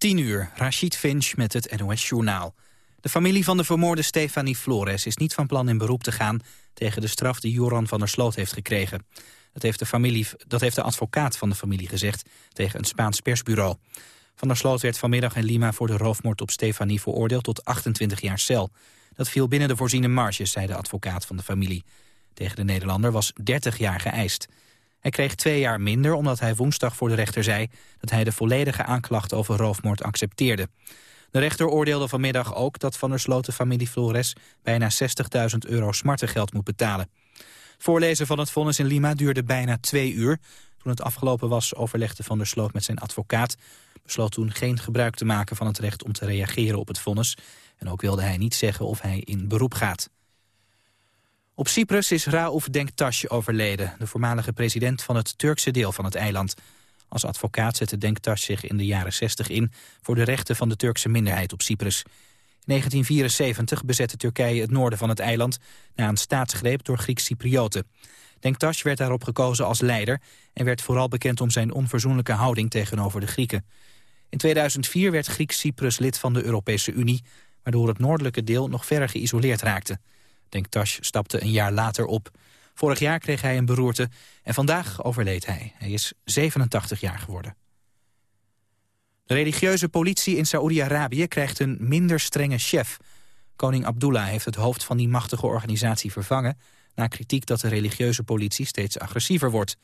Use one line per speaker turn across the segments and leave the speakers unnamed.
10 uur, Rashid Finch met het NOS-journaal. De familie van de vermoorde Stefanie Flores is niet van plan in beroep te gaan... tegen de straf die Joran van der Sloot heeft gekregen. Dat heeft, de familie, dat heeft de advocaat van de familie gezegd tegen een Spaans persbureau. Van der Sloot werd vanmiddag in Lima voor de roofmoord op Stefanie veroordeeld tot 28 jaar cel. Dat viel binnen de voorziene marges, zei de advocaat van de familie. Tegen de Nederlander was 30 jaar geëist. Hij kreeg twee jaar minder omdat hij woensdag voor de rechter zei... dat hij de volledige aanklacht over roofmoord accepteerde. De rechter oordeelde vanmiddag ook dat Van der Sloot de familie Flores... bijna 60.000 euro smartengeld moet betalen. voorlezen van het vonnis in Lima duurde bijna twee uur. Toen het afgelopen was overlegde Van der Sloot met zijn advocaat... besloot toen geen gebruik te maken van het recht om te reageren op het vonnis. En ook wilde hij niet zeggen of hij in beroep gaat. Op Cyprus is Raouf Denktash overleden, de voormalige president van het Turkse deel van het eiland. Als advocaat zette Denktash zich in de jaren 60 in voor de rechten van de Turkse minderheid op Cyprus. In 1974 bezette Turkije het noorden van het eiland na een staatsgreep door Grieks-Cyprioten. Denktash werd daarop gekozen als leider en werd vooral bekend om zijn onverzoenlijke houding tegenover de Grieken. In 2004 werd Grieks-Cyprus lid van de Europese Unie, waardoor het noordelijke deel nog verder geïsoleerd raakte. Denktash stapte een jaar later op. Vorig jaar kreeg hij een beroerte en vandaag overleed hij. Hij is 87 jaar geworden. De religieuze politie in Saoedi-Arabië krijgt een minder strenge chef. Koning Abdullah heeft het hoofd van die machtige organisatie vervangen... na kritiek dat de religieuze politie steeds agressiever wordt.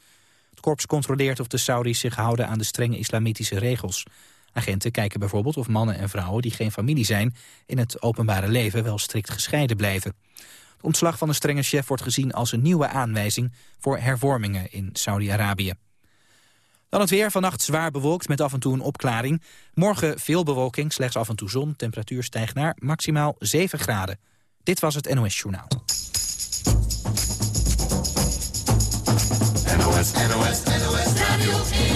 Het korps controleert of de Saudis zich houden aan de strenge islamitische regels. Agenten kijken bijvoorbeeld of mannen en vrouwen die geen familie zijn... in het openbare leven wel strikt gescheiden blijven. Het ontslag van de strenge chef wordt gezien als een nieuwe aanwijzing... voor hervormingen in Saudi-Arabië. Dan het weer, vannacht zwaar bewolkt met af en toe een opklaring. Morgen veel bewolking, slechts af en toe zon. Temperatuur stijgt naar maximaal 7 graden. Dit was het NOS Journaal.
NOS, NOS, NOS Radio 1.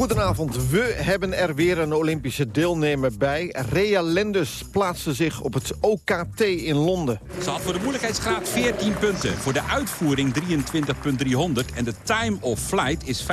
Goedenavond, we hebben er weer een Olympische deelnemer bij. Rea Lenders plaatste zich op het OKT in Londen.
Ze had voor de moeilijkheidsgraad 14 punten. Voor de uitvoering 23.300. En de time of flight is 15.235.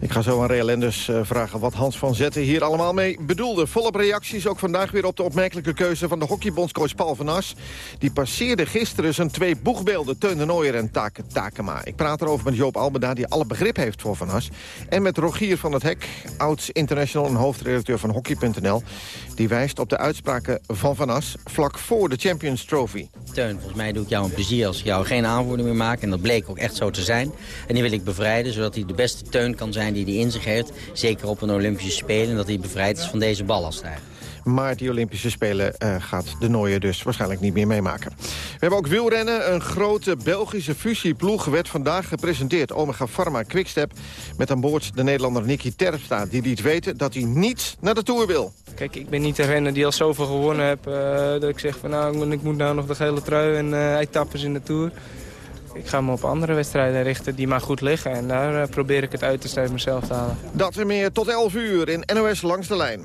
Ik ga zo aan Rea Lenders uh, vragen wat Hans van Zetten hier allemaal mee bedoelde. Volop reacties ook vandaag weer op de opmerkelijke keuze van de hockeybondscoach Paul van As. Die passeerde gisteren zijn twee boegbeelden, Teun de Nooier en Take Takema. Ik praat erover met Joop Albeda, die alle begrip heeft voor Van As. En met Rogier van het Hek, oud-international en hoofdredacteur van Hockey.nl. Die wijst op de uitspraken van Van As vlak voor de Champions Trophy.
Teun, volgens mij doe ik jou een plezier als ik jou geen aanvoerder meer maak. En dat bleek ook echt zo te zijn. En die wil ik bevrijden, zodat hij de beste Teun kan zijn die hij in zich heeft. Zeker op een Olympische Spelen. En dat hij bevrijd is van deze ballast eigenlijk.
Maar die Olympische Spelen uh, gaat de Nooier dus waarschijnlijk niet meer meemaken. We hebben ook wielrennen. Een grote Belgische fusieploeg werd vandaag gepresenteerd. Omega Pharma Quickstep met aan boord de Nederlander Nicky Terpstra. Die liet weten dat hij niet naar de Tour wil.
Kijk, ik ben niet de renner die al zoveel gewonnen heb. Uh, dat ik zeg van nou, ik moet nou nog de gele trui en uh, etappes in de Tour. Ik ga me op andere wedstrijden richten die maar goed liggen. En daar probeer ik het uiterste uit mezelf te halen.
Dat en meer tot 11 uur in NOS Langs de Lijn.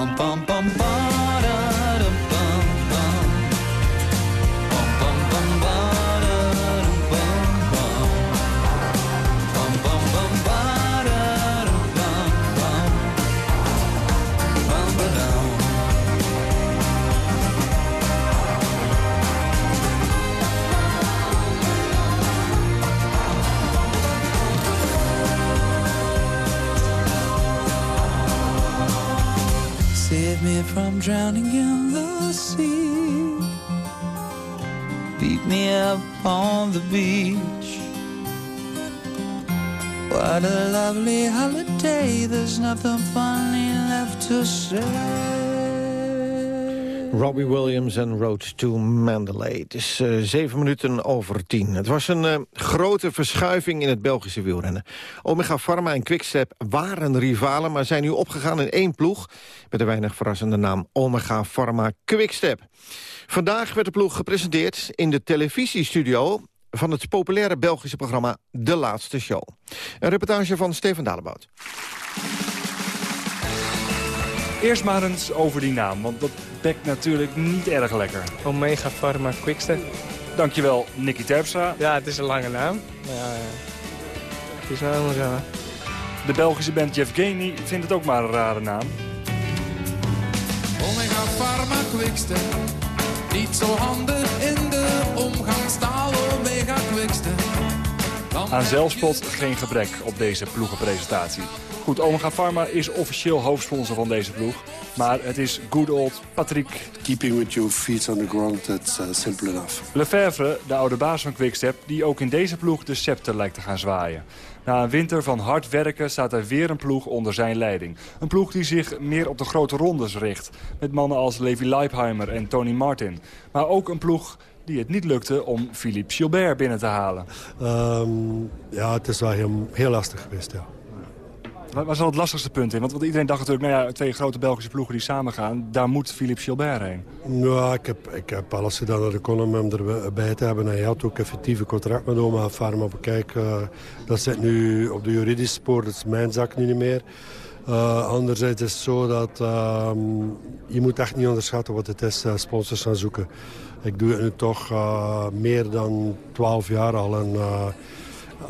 Bum bum bum bum nothing funny left to say.
Robbie Williams en Road to Mandalay. Het is eh, zeven minuten over tien. Het was een eh, grote verschuiving in het Belgische wielrennen. Omega Pharma en Quickstep waren rivalen... maar zijn nu opgegaan in één ploeg... met de weinig verrassende naam Omega Pharma Quickstep. Vandaag werd de ploeg gepresenteerd in de televisiestudio... van het populaire Belgische programma De Laatste Show. Een reportage van Steven Dalebout.
Eerst maar eens over die naam, want dat bekt natuurlijk niet erg lekker.
Omega Pharma Quickstep.
Dankjewel, Nicky Terpstra.
Ja, het is een lange naam. Maar ja, ja. het is nou helemaal zo. hè.
De Belgische band Jeff Ganey vindt het ook maar een rare naam.
Omega Pharma Quickstep. Niet zo handig in de omgangstaal. Omega Quickstep.
Aan zelfspot geen gebrek op deze ploegenpresentatie. Goed, Omega Pharma is officieel hoofdsponsor van deze ploeg. Maar het is good old Patrick
Keeping with your feet on the ground, that's uh, simple enough.
Lefevre, de oude baas van Quickstep... die ook in deze ploeg de scepter lijkt te gaan zwaaien. Na een winter van hard werken staat er weer een ploeg onder zijn leiding. Een ploeg die zich meer op de grote rondes richt. Met mannen als Levi Leipheimer en Tony Martin. Maar ook een ploeg die het niet lukte om Philippe Gilbert binnen te halen.
Ehm, ja, het is wel heel, heel lastig geweest, ja.
Wat was al het lastigste punt in? Want, want iedereen dacht natuurlijk, nou ja, twee grote Belgische ploegen die samengaan... daar moet Philippe Gilbert heen.
Ja, ik heb, ik heb alles gedaan dat ik kon om hem erbij te hebben. En hij had ook effectief een contract met Oma Pharma. Maar kijk, eh, dat zit nu op de juridische spoor. Dat is mijn zak nu niet meer. Eh, anderzijds is het zo dat ehm, je moet echt niet onderschatten wat het is, eh, sponsors gaan zoeken. Ik doe het nu toch eh, meer dan 12 jaar al. En eh,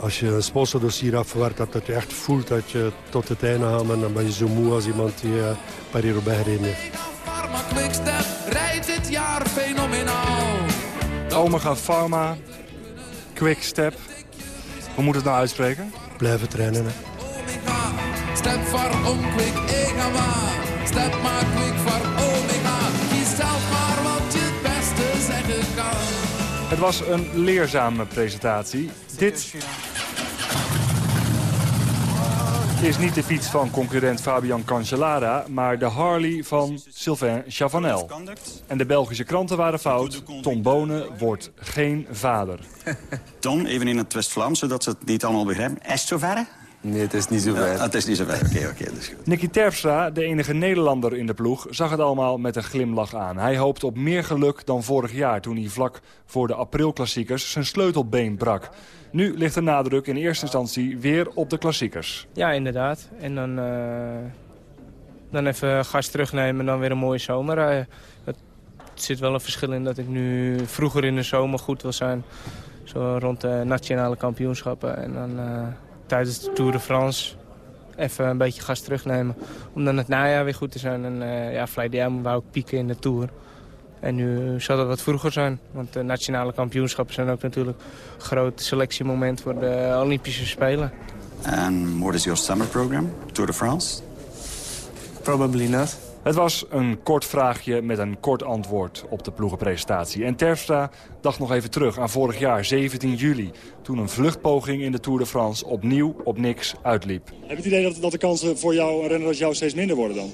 als je een sponsordossier afwerkt, dat, dat je echt voelt dat je tot het einde gaat. En dan ben je zo moe als iemand die uh, Paris-Roubaix gereden heeft.
Pharma Quickstep rijdt dit jaar fenomenaal.
Omega Pharma, Quickstep. Hoe moet het nou uitspreken?
Blijven trainen. Hè.
Omega, step voor om quick, maar. Step maar quick voor Omega. Kies zelf maar wat het zeggen kan.
Het was een leerzame presentatie. Dit is niet de fiets van concurrent Fabian Cancellara... maar de Harley van Sylvain Chavanel. En de Belgische kranten waren fout. Tom Bonen wordt geen vader.
Tom, even in het West-Vlaams, zodat ze het niet allemaal begrijpen. Is het zover?
Nee, het is niet zo ver.
Ja, het is niet zover. Oké, oké, dat is goed.
Nicky Terpstra, de enige Nederlander in de ploeg, zag het allemaal met een glimlach aan. Hij hoopt op meer geluk dan vorig jaar toen hij vlak voor de aprilklassiekers zijn sleutelbeen brak. Nu ligt de nadruk in eerste instantie weer op de klassiekers.
Ja, inderdaad. En dan, eh, dan even gas terugnemen en dan weer een mooie zomer rijden. Het zit wel een verschil in dat ik nu vroeger in de zomer goed wil zijn. Zo rond de nationale kampioenschappen. En dan eh, tijdens de Tour de France even een beetje gas terugnemen. Om dan het najaar weer goed te zijn. En uh, ja, jaar wou ik pieken in de Tour. En nu zal dat wat vroeger zijn. Want de nationale kampioenschappen zijn ook natuurlijk een groot selectiemoment voor de Olympische Spelen.
And what is your summer program? Tour de France?
Probably not.
Het was een kort vraagje met een kort antwoord op de ploegenpresentatie. En Terpstra dacht nog even terug aan vorig jaar, 17 juli... toen een vluchtpoging in de Tour de France opnieuw op niks uitliep.
Heb je het idee dat, dat de kansen voor jou, een renner als jou steeds minder worden dan?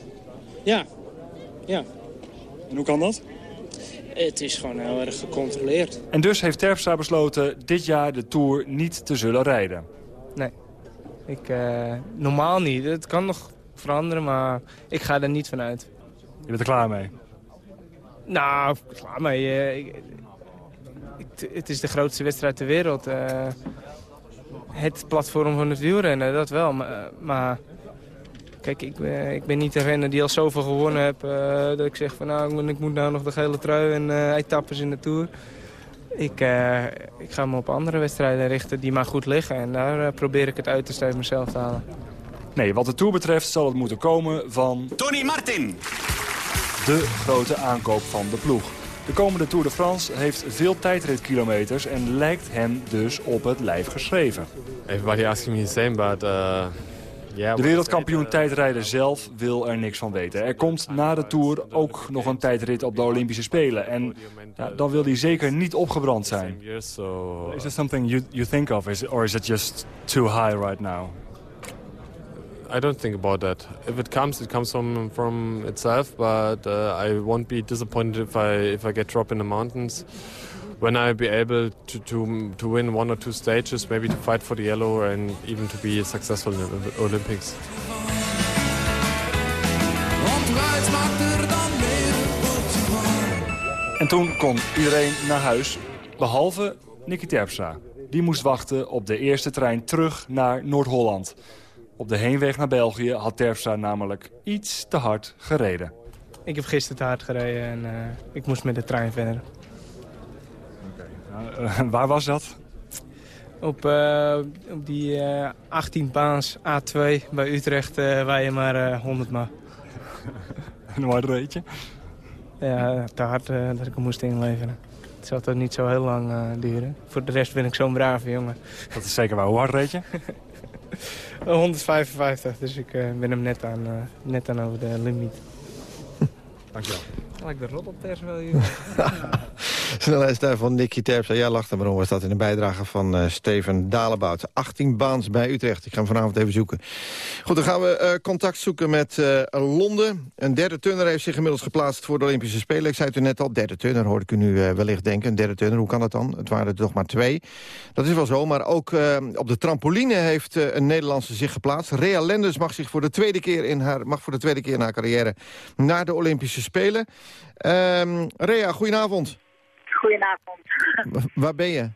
Ja. Ja.
En hoe kan dat?
Het is gewoon heel erg gecontroleerd.
En dus heeft Terpstra besloten dit jaar de Tour niet te zullen rijden.
Nee. Ik, eh, normaal niet. Het kan nog veranderen, maar ik ga er niet van uit.
Je bent er klaar mee?
Nou, klaar mee. eh, ik- ik- het is de grootste wedstrijd ter wereld. eh. het platform van het wielrennen, dat wel. Maar, maar kijk, ik, ben- ik ben niet een renner die al zoveel gewonnen heb... eh, dat ik zeg van nou, ik moet- nou nog de gele trui en eh, etappes in de Tour. Ik, eh, ik ga me op andere wedstrijden richten die maar goed liggen. En daar eh, probeer ik het uiterste uit mezelf te halen.
Nee, wat de Tour betreft zal het moeten komen van...
Tony Martin!
de grote aankoop van de ploeg. De komende Tour de France heeft veel tijdritkilometers en lijkt hem dus op het lijf geschreven.
Everybody asking me the same, but uh.
De wereldkampioen tijdrijden zelf wil er niks van weten. Er komt na de Tour ook nog een tijdrit op de Olympische Spelen. En ja, dan wil hij zeker niet opgebrand zijn. Is that something you, you think of, is, or is it just too high right now?
I don't think about that. If it comes, it comes from from itself. But uh, I won't be disappointed if I if I get dropped in the mountains. When I be able to, to to win one or two stages, maybe to fight for the yellow and even to be successful in the Olympics.
Er.
En toen kon iedereen naar huis, behalve Nicky Terpstra. Die moest wachten op de eerste trein terug naar Noord-Holland. Op de heenweg naar België had Terpstra namelijk iets te hard gereden.
Ik heb gisteren te hard gereden en eh, ik moest met de trein verder.
Uh, waar was dat?
Op, eh, op die eh 18 baans A2 bij Utrecht eh waar je maar eh 100 mag.
Een hard reetje?
Ja, te hard eh, dat ik hem moest inleveren. Het zal toch niet zo heel lang eh, duren. Voor de rest ben ik zo'n brave jongen.
Dat is zeker waar. Hoe hard reed je?
155, dus ik eh, ben hem net aan, eh, net aan over de limiet.
Dankjewel.
Lijkt de roddelpers wel, joh.
Snelheidstuin van Nicky Terpstra. Ja, lacht er maar om. Was dat in een bijdrage van eh, Steven Dalebout. 18 baans bij Utrecht. Ik ga hem vanavond even zoeken. Goed, dan gaan we eh, contact zoeken met eh, Londen. Een derde turner heeft zich inmiddels geplaatst voor de Olympische Spelen. Ik zei het u net al, derde turner hoorde ik u nu wellicht denken. Een derde turner, hoe kan dat dan? Het waren er toch maar twee. Dat is wel zo, maar ook op de trampoline heeft een Nederlandse zich geplaatst. Rea Lenders mag, zich voor de tweede keer in haar, mag voor de tweede keer in haar carrière naar de Olympische Spelen. Ehm Rea, goedenavond.
Goedenavond.
Waar ben je?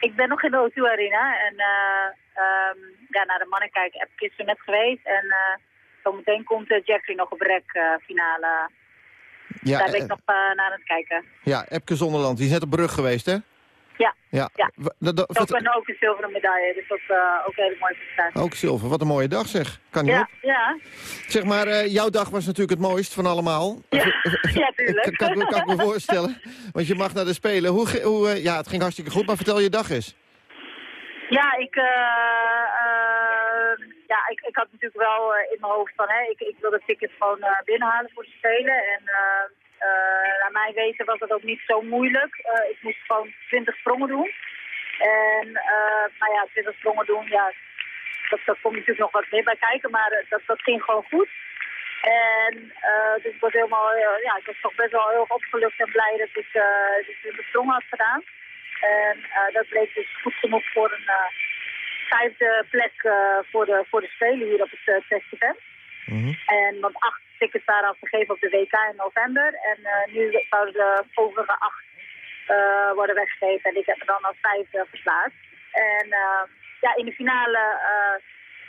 Ik ben nog in de O2 Arena en eh, ehm, ja, naar de mannen kijken. Heb ik er net geweest en eh zometeen komt uh, Jeffrey nog op rek eh, finale.
Ja,
Daar ben ik
eh,
nog eh, naar aan het kijken.
ja Epke Zonderland. Die is net op brug geweest, hè?
Ja,
Ja. dat- dat-
ook ook een zilveren medaille, dus dat is eh, ook een hele mooie prestatie.
ook zilver. Wat een mooie dag, zeg. Kan niet
ja,
op.
ja,
Zeg maar, eh, jouw dag was natuurlijk het mooist van allemaal.
ja, ja, tuurlijk.
Kan, kan, ik me- kan ik me voorstellen. Want je mag naar de Spelen. Hoe, hoe, eh, ja, het ging hartstikke goed, maar vertel je dag eens.
Ja, ik, ja, ik, ik had natuurlijk wel in mijn hoofd van, hè, ik, ik wil de ticket gewoon binnenhalen voor de Spelen. En naar mijn weten was dat ook niet zo moeilijk. Eh, ik moest gewoon 20 sprongen doen. En eh, nou ja, 20 sprongen doen, ja, dat, dat komt natuurlijk nog wat meer bij kijken, maar eh, dat, dat ging gewoon goed. En eh, dus ik was helemaal, eh, ja, ik was toch best wel heel opgelucht en blij dat ik eh die 20 sprongen had gedaan. En eh, dat bleek dus goed genoeg voor een eh, vijfde plek eh, voor, de, voor de Spelen hier op het uh, testevent. En want acht tickets waren al vergeven op de WK in november. En eh, nu zouden de overige acht eh, worden weggegeven. En ik heb me dan als vijfde geslaagd. En eh, ja, in de finale eh,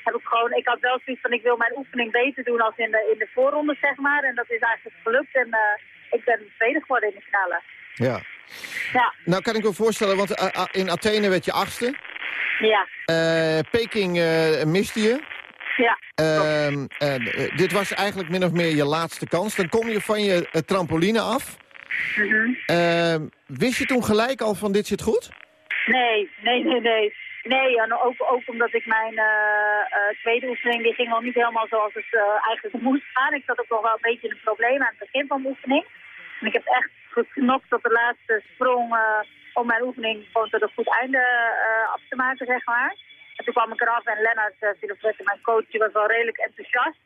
heb ik gewoon... Ik had wel zoiets van, ik wil mijn oefening beter doen als in de, in de voorronde, zeg maar. En dat is eigenlijk gelukt. En eh, ik ben tweede geworden in de finale.
Ja.
Ja,
Nou kan ik me voorstellen, want eh, in Athene werd je achtste.
ja,
Eh, Peking eh, miste je.
Ja.
Ehm, eh, dit was eigenlijk min of meer je laatste kans. Dan kom je van je eh, trampoline af.
Mhm.
Ehm, wist je toen gelijk al van dit zit goed?
Nee, nee, nee, nee. Nee, en ook, ook omdat ik mijn tweede oefening, die ging nog niet helemaal zoals het eigenlijk moest gaan. Ik zat ook nog wel een beetje een probleem aan het begin van de oefening. En ik heb echt geknopt tot de laatste sprong om mijn oefening gewoon tot een goed einde af te maken, zeg maar. En toen kwam ik eraf en Lennart uh, mijn coach, die was wel redelijk enthousiast.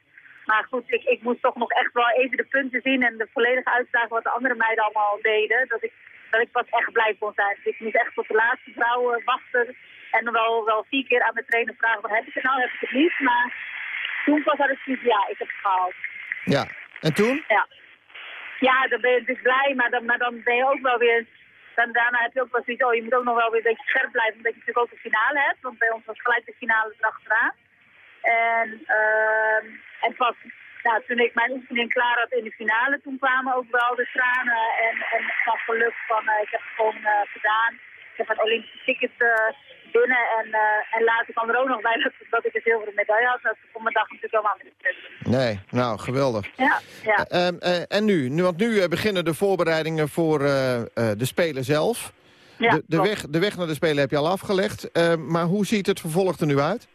Maar goed, ik, ik moest toch nog echt wel even de punten zien en de volledige uitslagen wat de andere meiden allemaal deden. Dat ik, dat ik pas echt blij kon zijn. Dus ik moest echt tot de laatste vrouw eh, wachten. En dan wel, wel vier keer aan mijn trainer vragen, wat heb ik het nou, heb ik het niet. Maar toen pas had ik zoiets, ja, ik heb het gehaald.
Ja. En toen?
Ja. Ja, dan ben je dus blij, maar dan, maar dan ben je ook wel weer... Dan, daarna heb je ook wel zoiets, oh, je moet ook nog wel weer een beetje scherp blijven, omdat je natuurlijk ook de finale hebt. Want bij ons was gelijk de finale erachteraan. En, ehm en pas toen ik mijn oefening klaar had in de finale, toen kwamen ook wel de tranen en, en van geluk van, eh, ik heb het gewoon eh, gedaan. Ik heb een Olympische ticket eh, binnen en, eh, en later kwam er ook nog bij dat, dat ik een zilveren medaille had. Dat vond mijn dag natuurlijk helemaal niet.
Nee, nou, geweldig.
Ja, ja.
Ehm, eh, en nu? nu? Want nu eh, beginnen de voorbereidingen voor eh, eh, de Spelen zelf.
Ja,
de, de, weg, de weg naar de Spelen heb je al afgelegd. Ehm, maar hoe ziet het vervolg er nu uit?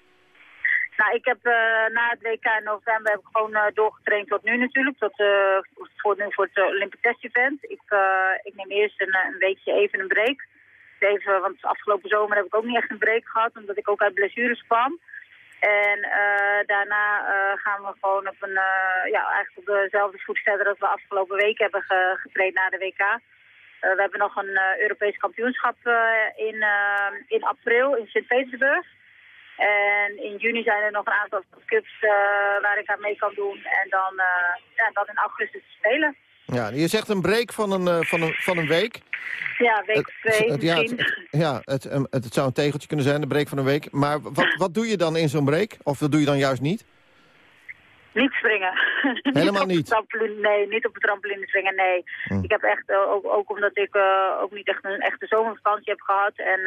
Nou, ik heb eh, na het WK in november heb ik gewoon eh, doorgetraind tot nu natuurlijk. Tot, eh, voor, nu voor het Olympic Test Event. Ik, eh, ik neem eerst een, eh, een weekje even een break. Even, want afgelopen zomer heb ik ook niet echt een break gehad, omdat ik ook uit blessures kwam. En eh, daarna eh, gaan we gewoon op een, eh, ja, eigenlijk op dezelfde voet verder als we afgelopen week hebben ge- getraind na de WK. We hebben nog een Europees kampioenschap in, in april in Sint-Petersburg. En in juni zijn er nog een aantal cups waar ik aan mee kan doen. En dan, ja, dan in augustus spelen.
Ja, je zegt een break van een, eh, van een, van een week.
Ja, week twee
Het- ja, het, ja het, um, het, het zou een tegeltje kunnen zijn, de break van een week. Maar wat, wat doe je dan in zo'n break? Of dat doe je dan juist niet?
Niet springen.
Helemaal niet?
trampoline, nee, niet op de trampoline springen, nee.
Hm.
Ik heb echt, eh, ook, ook omdat ik eh, ook niet echt een echte zomervakantie heb gehad. En,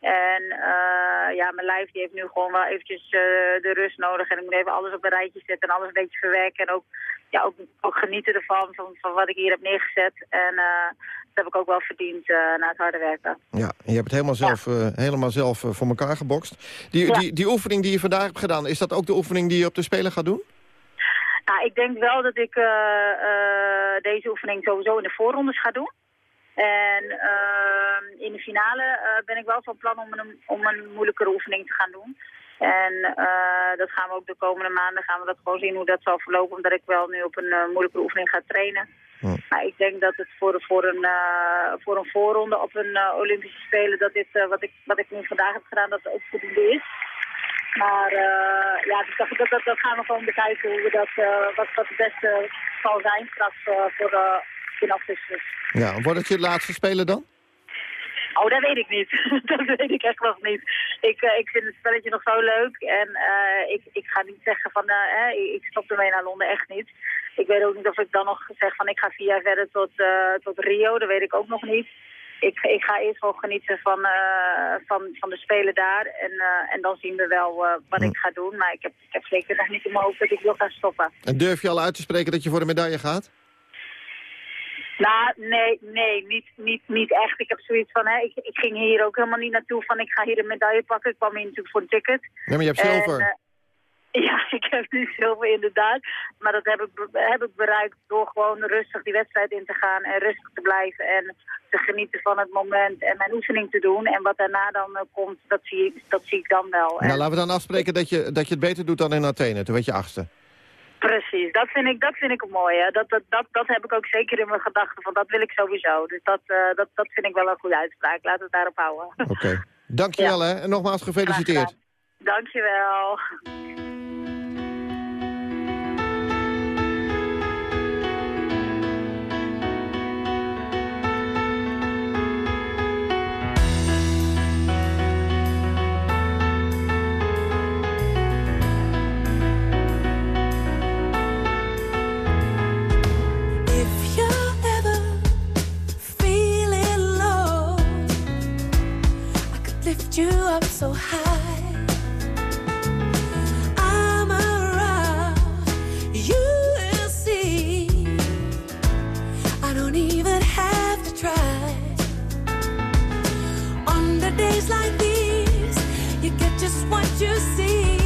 en eh, ja, mijn lijf die heeft nu gewoon wel eventjes eh, de rust nodig. En ik moet even alles op een rijtje zetten en alles een beetje verwerken. En ook, ja, ook, ook genieten ervan, van, van wat ik hier heb neergezet. En eh, dat heb ik ook wel verdiend na het harde werken.
Ja, je hebt het helemaal zelf, helemaal zelf voor elkaar gebokst. Die,
Ja.
die, die oefening die je vandaag hebt gedaan, is dat ook de oefening die je op de Spelen gaat doen?
Nou, ik denk wel dat ik deze oefening sowieso in de voorrondes ga doen. En ehm, in de finale eh, ben ik wel van plan om een, om een moeilijkere oefening te gaan doen. En eh, dat gaan we ook de komende maanden gaan we dat gewoon zien hoe dat zal verlopen. Omdat ik wel nu op een eh, moeilijke oefening ga trainen. Maar ik denk dat het voor, voor, een, voor een voorronde op een Olympische Spelen, dat dit wat, ik, wat ik nu vandaag heb gedaan, dat het ook voldoende is. Maar ja, dus dat, dat, gaan we gewoon bekijken hoe we dat, wat, wat het beste zal zijn straks voor in augustus.
Ja, wordt het je laatste Spelen dan?
Oh, dat weet ik niet. dat weet ik echt nog niet. Ik, eh, ik vind het spelletje nog zo leuk. En eh, ik, ik ga niet zeggen van, eh, hè, ik stop ermee naar Londen, echt niet. Ik weet ook niet of ik dan nog zeg van, ik ga vier jaar verder tot, eh, tot Rio. Dat weet ik ook nog niet. Ik, ik ga eerst gewoon genieten van, van, van de Spelen daar. En, en dan zien we wel wat ik ga doen. Maar ik heb, ik heb zeker nog niet in mijn hoofd dat ik wil gaan stoppen.
En durf je al uit te spreken dat je voor de medaille gaat?
Nou, nee, nee, niet, niet, niet echt. Ik heb zoiets van, hè, ik, ik ging hier ook helemaal niet naartoe van ik ga hier een medaille pakken. Ik kwam hier natuurlijk voor een ticket.
Nee, maar je hebt
En,
zilver.
eh, ja, ik heb nu zilver inderdaad. Maar dat heb ik, heb ik bereikt door gewoon rustig die wedstrijd in te gaan en rustig te blijven en te genieten van het moment en mijn oefening te doen. En wat daarna dan eh, komt, dat zie, dat zie ik dan wel. En
Nou, laten we dan afspreken dat je, dat je het beter doet dan in Athene. Toen werd je achtste.
Precies, dat vind ik, dat vind ik het mooie. Dat, dat, dat, dat heb ik ook zeker in mijn gedachten, van dat wil ik sowieso. Dus dat, eh, dat, dat vind ik wel een goede uitspraak. Laten we het daarop houden.
Oké. Dankjewel hè. En nogmaals gefeliciteerd.
Dankjewel.
lift you up so high. I'm around, you will see. I don't even have to try. On the days like these, you get just what you see.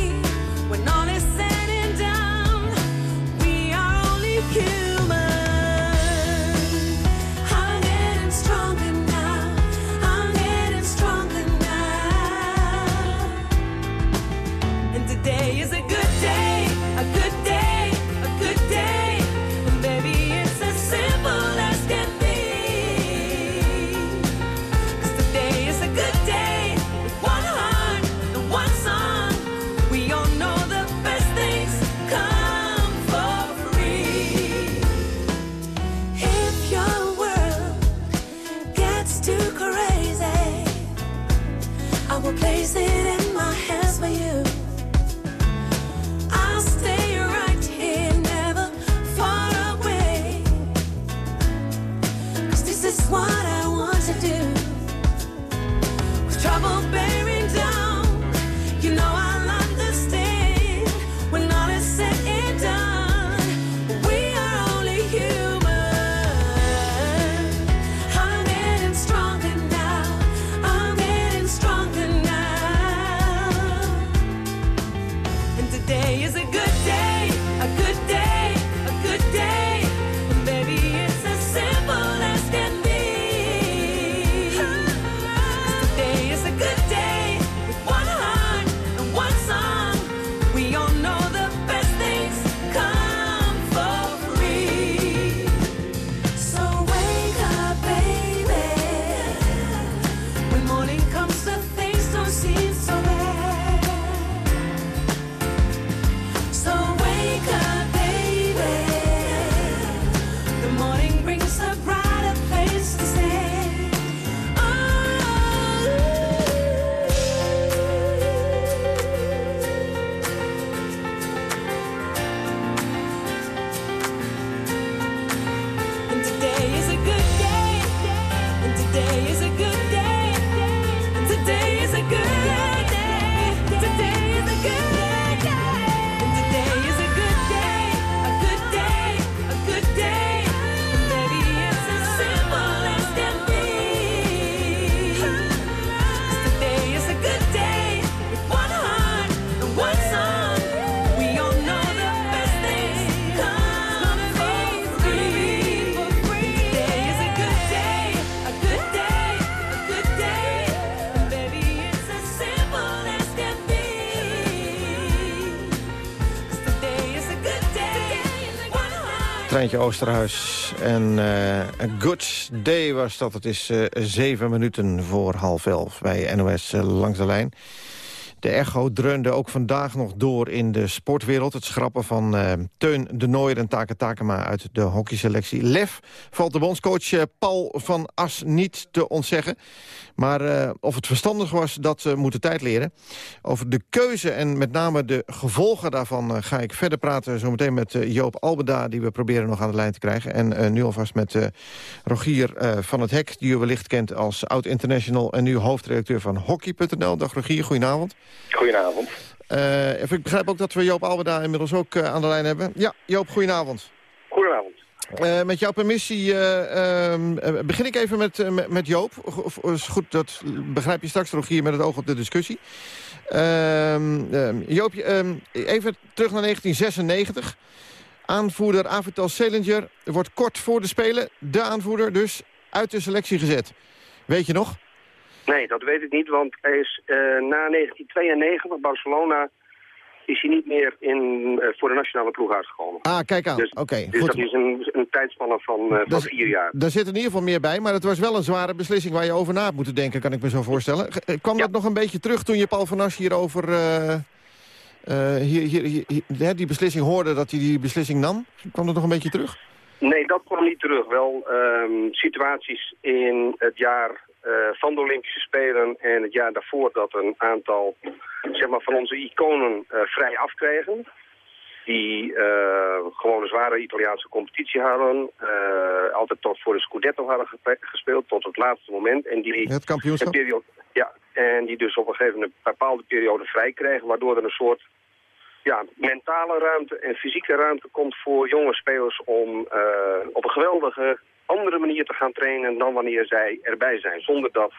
Treintje Oosterhuis en een good day was dat. Het is eh, zeven minuten voor half elf bij NOS eh, Langs de Lijn. De echo dreunde ook vandaag nog door in de sportwereld. Het schrappen van eh, Teun de Nooier en Take Takema uit de hockeyselectie. Lef valt de bondscoach eh, Paul van As niet te ontzeggen. Maar eh, of het verstandig was, dat moet de tijd leren. Over de keuze en met name de gevolgen daarvan ga ik verder praten... zometeen met Joop Albeda, die we proberen nog aan de lijn te krijgen. En nu alvast met Rogier van het Hek, die u wellicht kent als oud-international... en nu hoofdredacteur van Hockey.nl. Dag Rogier, goedenavond.
Goedenavond.
Even, ik begrijp ook dat we Joop Albeda inmiddels ook eh, aan de lijn hebben. Ja, Joop, goedenavond.
Goedenavond.
Eh, met jouw permissie eh, ehm, eh, begin ik even met, met, Joop. Of, is goed, dat begrijp je straks, Rogier, met het oog op de discussie. Ehm, ehm, Joop, even terug naar 1996. Aanvoerder Avital Selinger wordt kort voor de Spelen, de aanvoerder, dus uit de selectie gezet. Weet je nog?
Nee, dat weet ik niet, want hij is eh, na 1992, Barcelona, is hij niet meer in, eh, voor de nationale ploeg uitgekomen.
Ah, kijk aan.
Dus,
Oké,
dus
goed.
dat is een, een tijdspanne van, eh, van
Dat is-
vier jaar.
Daar zit in ieder geval meer bij, maar het was wel een zware beslissing waar je over na moeten denken, kan ik me zo voorstellen. Eh, Kwam dat nog een beetje terug toen je Paul van As hierover, hier, hier, hier, die beslissing hoorde dat hij die beslissing nam? Kwam dat nog een beetje terug?
Nee, dat kwam niet terug. Wel ehm, situaties in het jaar eh, van de Olympische Spelen en het jaar daarvoor dat een aantal zeg maar, van onze iconen eh, vrij afkregen. Die eh, gewoon een zware Italiaanse competitie hadden. altijd tot voor de Scudetto hadden gespeeld, tot het laatste moment. En die
Het kampioenschap?
periode, ja, en die dus op een gegeven moment een bepaalde periode vrij kregen, waardoor er een soort ja, mentale ruimte en fysieke ruimte komt voor jonge spelers om eh, op een geweldige andere manier te gaan trainen dan wanneer zij erbij zijn. Zonder dat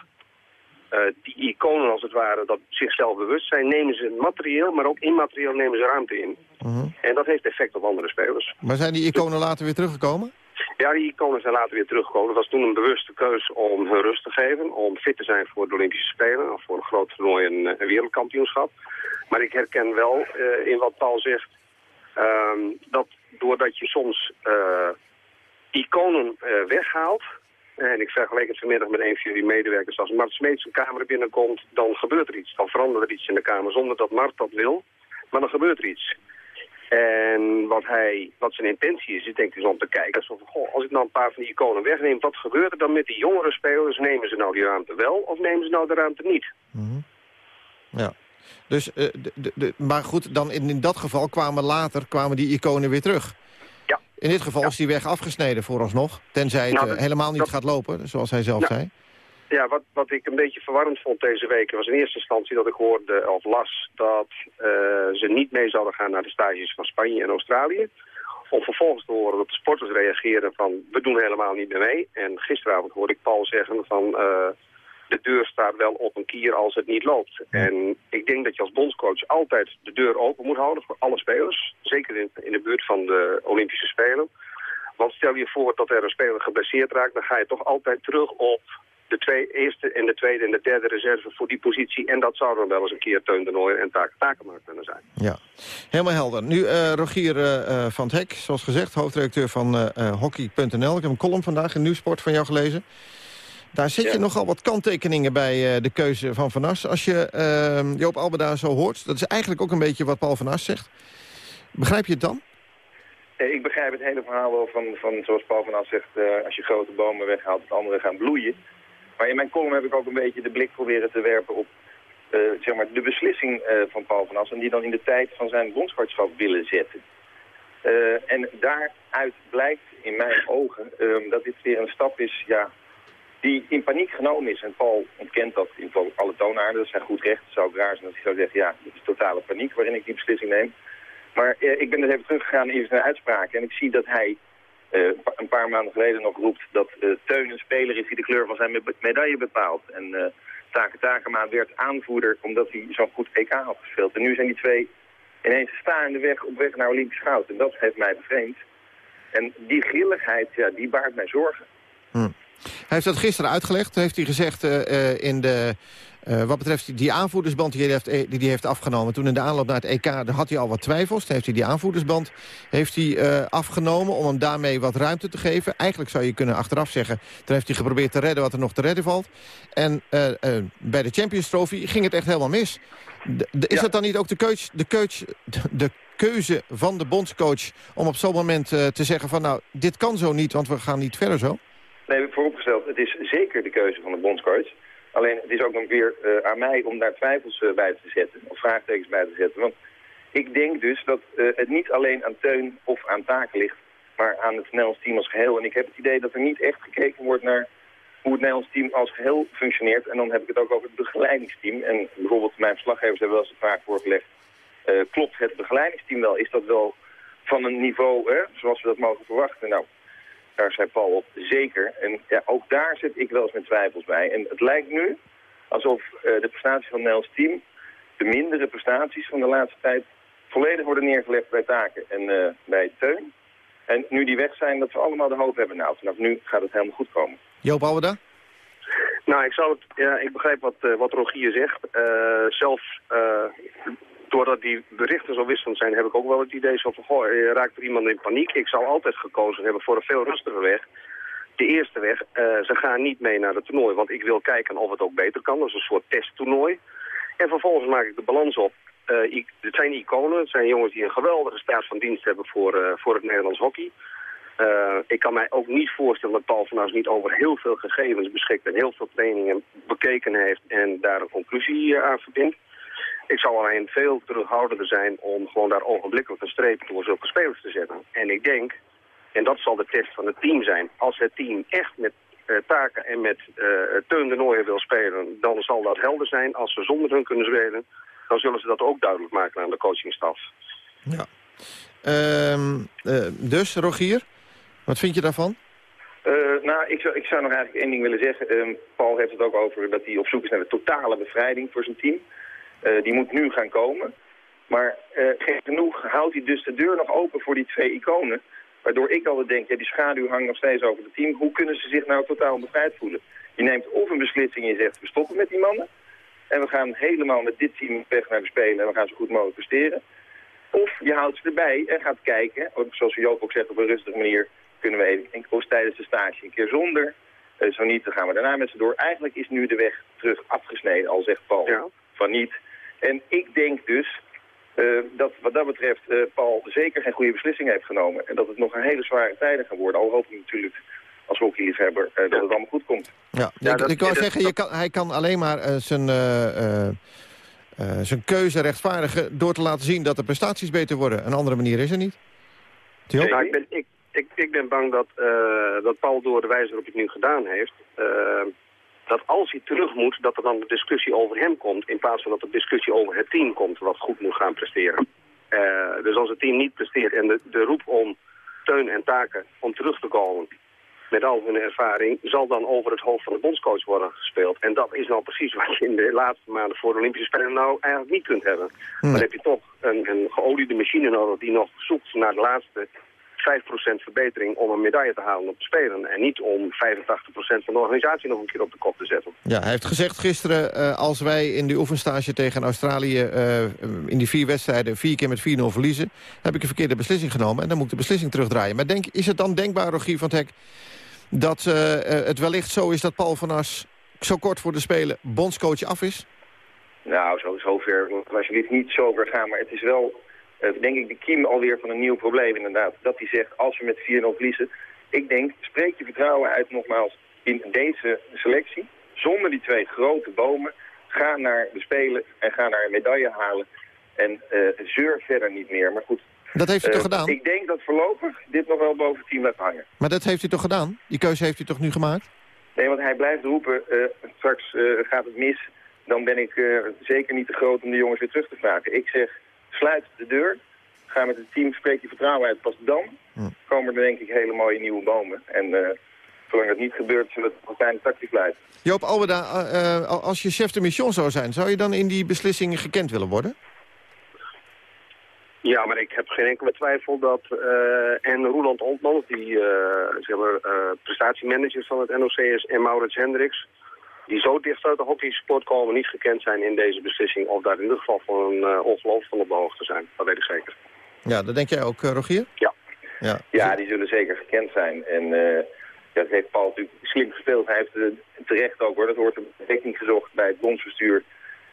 eh, die iconen als het ware dat zichzelf bewust zijn, nemen ze materieel, maar ook immaterieel nemen ze ruimte in.
Mhm.
En dat heeft effect op andere spelers.
Maar zijn die iconen later weer teruggekomen?
Ja, die iconen zijn later weer teruggekomen. Het was toen een bewuste keuze om hun rust te geven, om fit te zijn voor de Olympische Spelen of voor een groot toernooi en een wereldkampioenschap. Maar ik herken wel eh, in wat Paul zegt, ehm, dat doordat je soms eh, iconen eh, weghaalt, en ik vergeleek het vanmiddag met een van jullie medewerkers, als Mart Smeets zijn kamer binnenkomt, dan gebeurt er iets. Dan verandert er iets in de kamer, zonder dat Mart dat wil, maar dan gebeurt er iets. En wat, hij, wat zijn intentie is, is denk ik dus om te kijken. Van, goh, als ik nou een paar van die iconen wegneem, wat gebeurt er dan met die jongere spelers? Nemen ze nou die ruimte wel of nemen ze nou de ruimte niet?
Ja. Dus, eh, de, de, de- maar goed, dan in, in dat geval kwamen later kwamen die iconen weer terug.
Ja.
In dit geval is die weg afgesneden vooralsnog. Tenzij het
Nou,
eh, helemaal niet
dat-
gaat lopen, zoals hij zelf zei.
Ja, wat, wat ik een beetje verwarrend vond deze week was in eerste instantie dat ik hoorde of las dat eh, ze niet mee zouden gaan naar de stages van Spanje en Australië. Om vervolgens te horen dat de sporters reageren van we doen helemaal niet meer mee. En gisteravond hoorde ik Paul zeggen van eh, de deur staat wel op een kier als het niet loopt. En ik denk dat je als bondscoach altijd de deur open moet houden voor alle spelers. Zeker in, in de buurt van de Olympische Spelen. Want stel je voor dat er een speler geblesseerd raakt, dan ga je toch altijd terug op de twee, eerste en de tweede en de derde reserve voor die positie. En dat zou dan wel eens een keer Teun de Nooijer en Taken Takema kunnen zijn.
Ja, helemaal helder. Nu eh, Rogier eh, eh, van het Hek, zoals gezegd, hoofdredacteur van Hockey.nl. Ik heb een column vandaag in Nieuwsport van jou gelezen. Daar zet je nogal wat kanttekeningen bij de keuze van Van As. Als je eh, Joop Albeda zo hoort, dat is eigenlijk ook een beetje wat Paul van As zegt. Begrijp je het dan?
Ik begrijp het hele verhaal wel van, van zoals Paul van As zegt, als je grote bomen weghaalt, dat andere gaan bloeien. Maar in mijn column heb ik ook een beetje de blik proberen te werpen op eh, zeg maar de beslissing eh, van Paul van As. En die dan in de tijd van zijn bondscoachschap willen zetten. Eh, en daaruit blijkt in mijn ogen ehm, dat dit weer een stap is ja, die in paniek genomen is. En Paul ontkent dat in alle toonaarden. Dat zijn goed recht. Het zou ook raar zijn als hij zou zeggen, ja, dit is totale paniek waarin ik die beslissing neem. Maar ik ben dus even teruggegaan in zijn uitspraken. En ik zie dat hij een paar maanden geleden nog roept dat eh, Teun een speler is die de kleur van zijn me- medaille bepaalt. En eh Take Takema werd aanvoerder omdat hij zo'n goed EK had gespeeld. En nu zijn die twee ineens staande weg op weg naar Olympisch goud. En dat heeft mij bevreemd. En die grilligheid, ja, die baart mij zorgen.
Hij heeft dat gisteren uitgelegd. Heeft hij gezegd eh, eh, in de... eh, wat betreft die aanvoerdersband die hij heeft, eh, die hij heeft afgenomen... toen in de aanloop naar het EK daar had hij al wat twijfels. Toen heeft hij die aanvoerdersband heeft hij, eh, afgenomen... om hem daarmee wat ruimte te geven. Eigenlijk zou je kunnen achteraf zeggen... toen heeft hij geprobeerd te redden wat er nog te redden valt. En bij de Champions Trophy ging het echt helemaal mis. De- de- is dat dan niet ook de, coach, de, coach, de keuze van de bondscoach... om op zo'n moment te zeggen van... nou, dit kan zo niet, want we gaan niet verder zo?
Nee, vooropgesteld, het is zeker de keuze van de bondscoach. Alleen het is ook nog weer eh, aan mij om daar twijfels eh, bij te zetten, of vraagtekens bij te zetten. Want ik denk dus dat eh, het niet alleen aan Teun of aan taken ligt, maar aan het Nederlands team als geheel. En ik heb het idee dat er niet echt gekeken wordt naar hoe het Nederlands team als geheel functioneert. En dan heb ik het ook over het begeleidingsteam. En bijvoorbeeld mijn verslaggevers hebben wel eens de vraag voorgelegd, klopt het begeleidingsteam wel? Is dat wel van een niveau hè, zoals we dat mogen verwachten? Nou, daar zei Paul op, zeker. En ja, ook daar zit ik wel eens met twijfels bij. En het lijkt nu alsof eh, de prestaties van Nederlands team, de mindere prestaties van de laatste tijd, volledig worden neergelegd bij taken en eh, bij Teun. En nu die weg zijn, dat we allemaal de hoop hebben. Nou, vanaf nu gaat het helemaal goed komen.
Joop Ouweda?
Nou, ik, zou het, ja, ik begrijp wat, eh, wat Rogier zegt. Eh, zelfs eh, doordat die berichten zo wisselend zijn, heb ik ook wel het idee zo van, goh, eh, raakt er iemand in paniek? Ik zou altijd gekozen hebben voor een veel rustiger weg. De eerste weg, eh, ze gaan niet mee naar het toernooi, want ik wil kijken of het ook beter kan. Dat is een soort testtoernooi. En vervolgens maak ik de balans op. Eh, ik, het zijn iconen, het zijn jongens die een geweldige staat van dienst hebben voor, voor het Nederlands hockey. Ik kan mij ook niet voorstellen dat Paul van niet over heel veel gegevens beschikt en heel veel trainingen bekeken heeft en daar een conclusie aan verbindt. Ik zou alleen veel terughoudender zijn om gewoon daar ogenblikkelijk een streep door zulke spelers te zetten. En ik denk, en dat zal de test van het team zijn, als het team echt met eh, taken en met eh Teun de Nooijen wil spelen, dan zal dat helder zijn. Als ze zonder hun kunnen spelen, dan zullen ze dat ook duidelijk maken aan de coachingstaf.
Ehm, eh, dus, Rogier, wat vind je daarvan?
Eh, nou, ik zou, ik zou nog eigenlijk één ding willen zeggen. Ehm, Paul heeft het ook over dat hij op zoek is naar de totale bevrijding voor zijn team. Eh, die moet nu gaan komen. Maar eh gek genoeg houdt hij dus de deur nog open voor die twee iconen. Waardoor ik altijd denk, ja, die schaduw hangt nog steeds over het team. Hoe kunnen ze zich nou totaal bevrijd voelen? Je neemt of een beslissing en je zegt, we stoppen met die mannen. En we gaan helemaal met dit team weg naar de Spelen en we gaan zo goed mogelijk presteren. Of je houdt ze erbij en gaat kijken, ook zoals Joop ook zegt op een rustige manier, kunnen we even tijdens de stage een keer zonder. Eh, zo niet, dan gaan we daarna met ze door. Eigenlijk is nu de weg terug afgesneden, al zegt Paul van niet. En ik denk dus eh, dat wat dat betreft eh, Paul zeker geen goede beslissing heeft genomen. En dat het nog een hele zware tijden gaan worden. Al hoop ik natuurlijk als hockeyliefhebber eh, dat het allemaal goed komt.
Ja,
Ja,
ik,
dat-
ik wou
dat-
zeggen, je kan, hij kan alleen maar zijn, eh, eh, eh, zijn keuze rechtvaardigen... door te laten zien dat de prestaties beter worden. Een andere manier is er niet. Theo?
Nou, ik, ben, ik, ik, ik ben bang dat, eh, dat Paul door de wijze waarop hij het nu gedaan heeft... dat als hij terug moet, dat er dan de discussie over hem komt... in plaats van dat de discussie over het team komt wat goed moet gaan presteren. Eh, dus als het team niet presteert en de, de roep om steun en taken om terug te komen... met al hun ervaring, zal dan over het hoofd van de bondscoach worden gespeeld. En dat is nou precies wat je in de laatste maanden voor de Olympische Spelen nou eigenlijk niet kunt hebben. Dan heb je toch een, een geoliede machine nodig die nog zoekt naar de laatste 5% verbetering om een medaille te halen op de Spelen. En niet om 85% van de organisatie nog een keer op de kop te zetten.
Ja, hij heeft gezegd gisteren, eh, als wij in die oefenstage tegen Australië... eh, in die vier wedstrijden vier keer met 4-0 verliezen... heb ik een verkeerde beslissing genomen en dan moet ik de beslissing terugdraaien. Maar denk, is het dan denkbaar, Rogier van het Hek... dat eh, het wellicht zo is dat Paul van As zo kort voor de Spelen bondscoach af is?
Nou, zo, zover alsjeblieft niet zover gaan. Maar het is wel, denk ik, de kiem alweer van een nieuw probleem inderdaad. Dat hij zegt, als we met 4-0 verliezen... Ik denk, spreek je vertrouwen uit nogmaals in deze selectie. Zonder die twee grote bomen. Ga naar de Spelen en ga naar een medaille halen. En eh, zeur verder niet meer. Maar goed.
Dat heeft hij
eh,
toch gedaan?
Ik denk dat voorlopig dit nog wel boven team blijft hangen.
Maar dat heeft hij toch gedaan? Die keuze heeft hij toch nu gemaakt?
Nee, want hij blijft roepen, eh, straks eh, gaat het mis. Dan ben ik eh, zeker niet te groot om de jongens weer terug te vragen. Ik zeg, sluit de deur. Ga met het team, spreek je vertrouwen uit. Pas dan komen er denk ik hele mooie nieuwe bomen. En eh, zolang dat niet gebeurt, zullen het een kleine tactisch blijven.
Joop Alberda, eh, eh, als je chef de mission zou zijn... zou je dan in die beslissingen gekend willen worden?
Ja, maar ik heb geen enkele twijfel dat en Roland Ontmans, die eh, zeg maar, prestatiemanager van het NOC is, en Maurits Hendricks, die zo dicht uit de hockeysport komen, niet gekend zijn in deze beslissing. Of daar in ieder geval van uh, ongelooflijk van op de hoogte zijn. Dat weet ik zeker.
Ja, dat denk jij ook, eh, Rogier?
Ja.
Ja.
Ja, die zullen zeker gekend zijn. En eh, ja, dat heeft Paul natuurlijk slim gespeeld. Hij heeft eh, terecht ook hoor. Dat wordt op dekking gezocht bij het bondsbestuur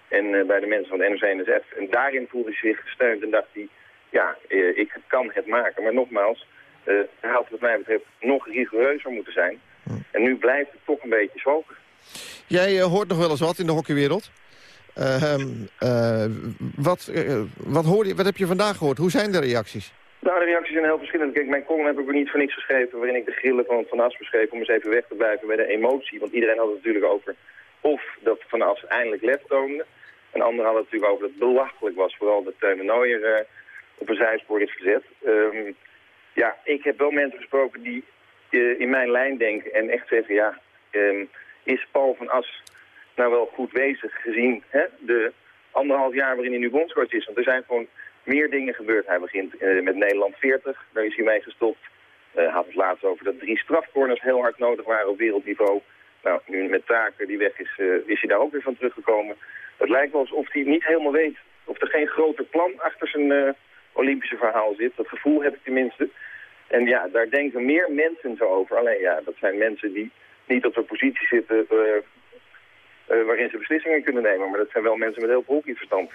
en eh, bij de mensen van de NOC-NSF. En daarin voelde hij zich gesteund en dacht hij, ja, eh, ik kan het maken. Maar nogmaals, eh hij had wat mij betreft nog rigoureuzer moeten zijn. En nu blijft het toch een beetje zwogen.
Jij eh, hoort nog wel eens wat in de hockeywereld. Eh, wat, wat, hoor je, wat heb je vandaag gehoord? Hoe zijn de reacties?
Nou, de reacties zijn heel verschillend. Kijk, mijn column heb ik ook niet voor niks geschreven... waarin ik de grillen van Van As beschreef om eens even weg te blijven bij de emotie. Want iedereen had het natuurlijk over of dat Van As eindelijk lef toonde. En anderen hadden het natuurlijk over dat het belachelijk was. Vooral dat Teun de Nooier op een zijspoor is gezet. Ehm, ja, ik heb wel mensen gesproken die in mijn lijn denken en echt zeggen... ja, ehm, is Paul van As nou wel goed bezig gezien hè, de anderhalf jaar waarin hij nu bondscoach is? Want er zijn gewoon meer dingen gebeurd. Hij begint eh, met Nederland 40, daar is hij mee gestopt. Eh had het laatst over dat drie strafcorners heel hard nodig waren op wereldniveau. Nou, nu met Taker die weg is, eh, is hij daar ook weer van teruggekomen. Het lijkt wel alsof hij niet helemaal weet of er geen groter plan achter zijn Olympische verhaal zit. Dat gevoel heb ik tenminste. En ja, daar denken meer mensen zo over. Alleen ja, dat zijn mensen die niet op een positie zitten eh, eh, waarin ze beslissingen kunnen nemen. Maar dat zijn wel mensen met heel veel hockeyverstand.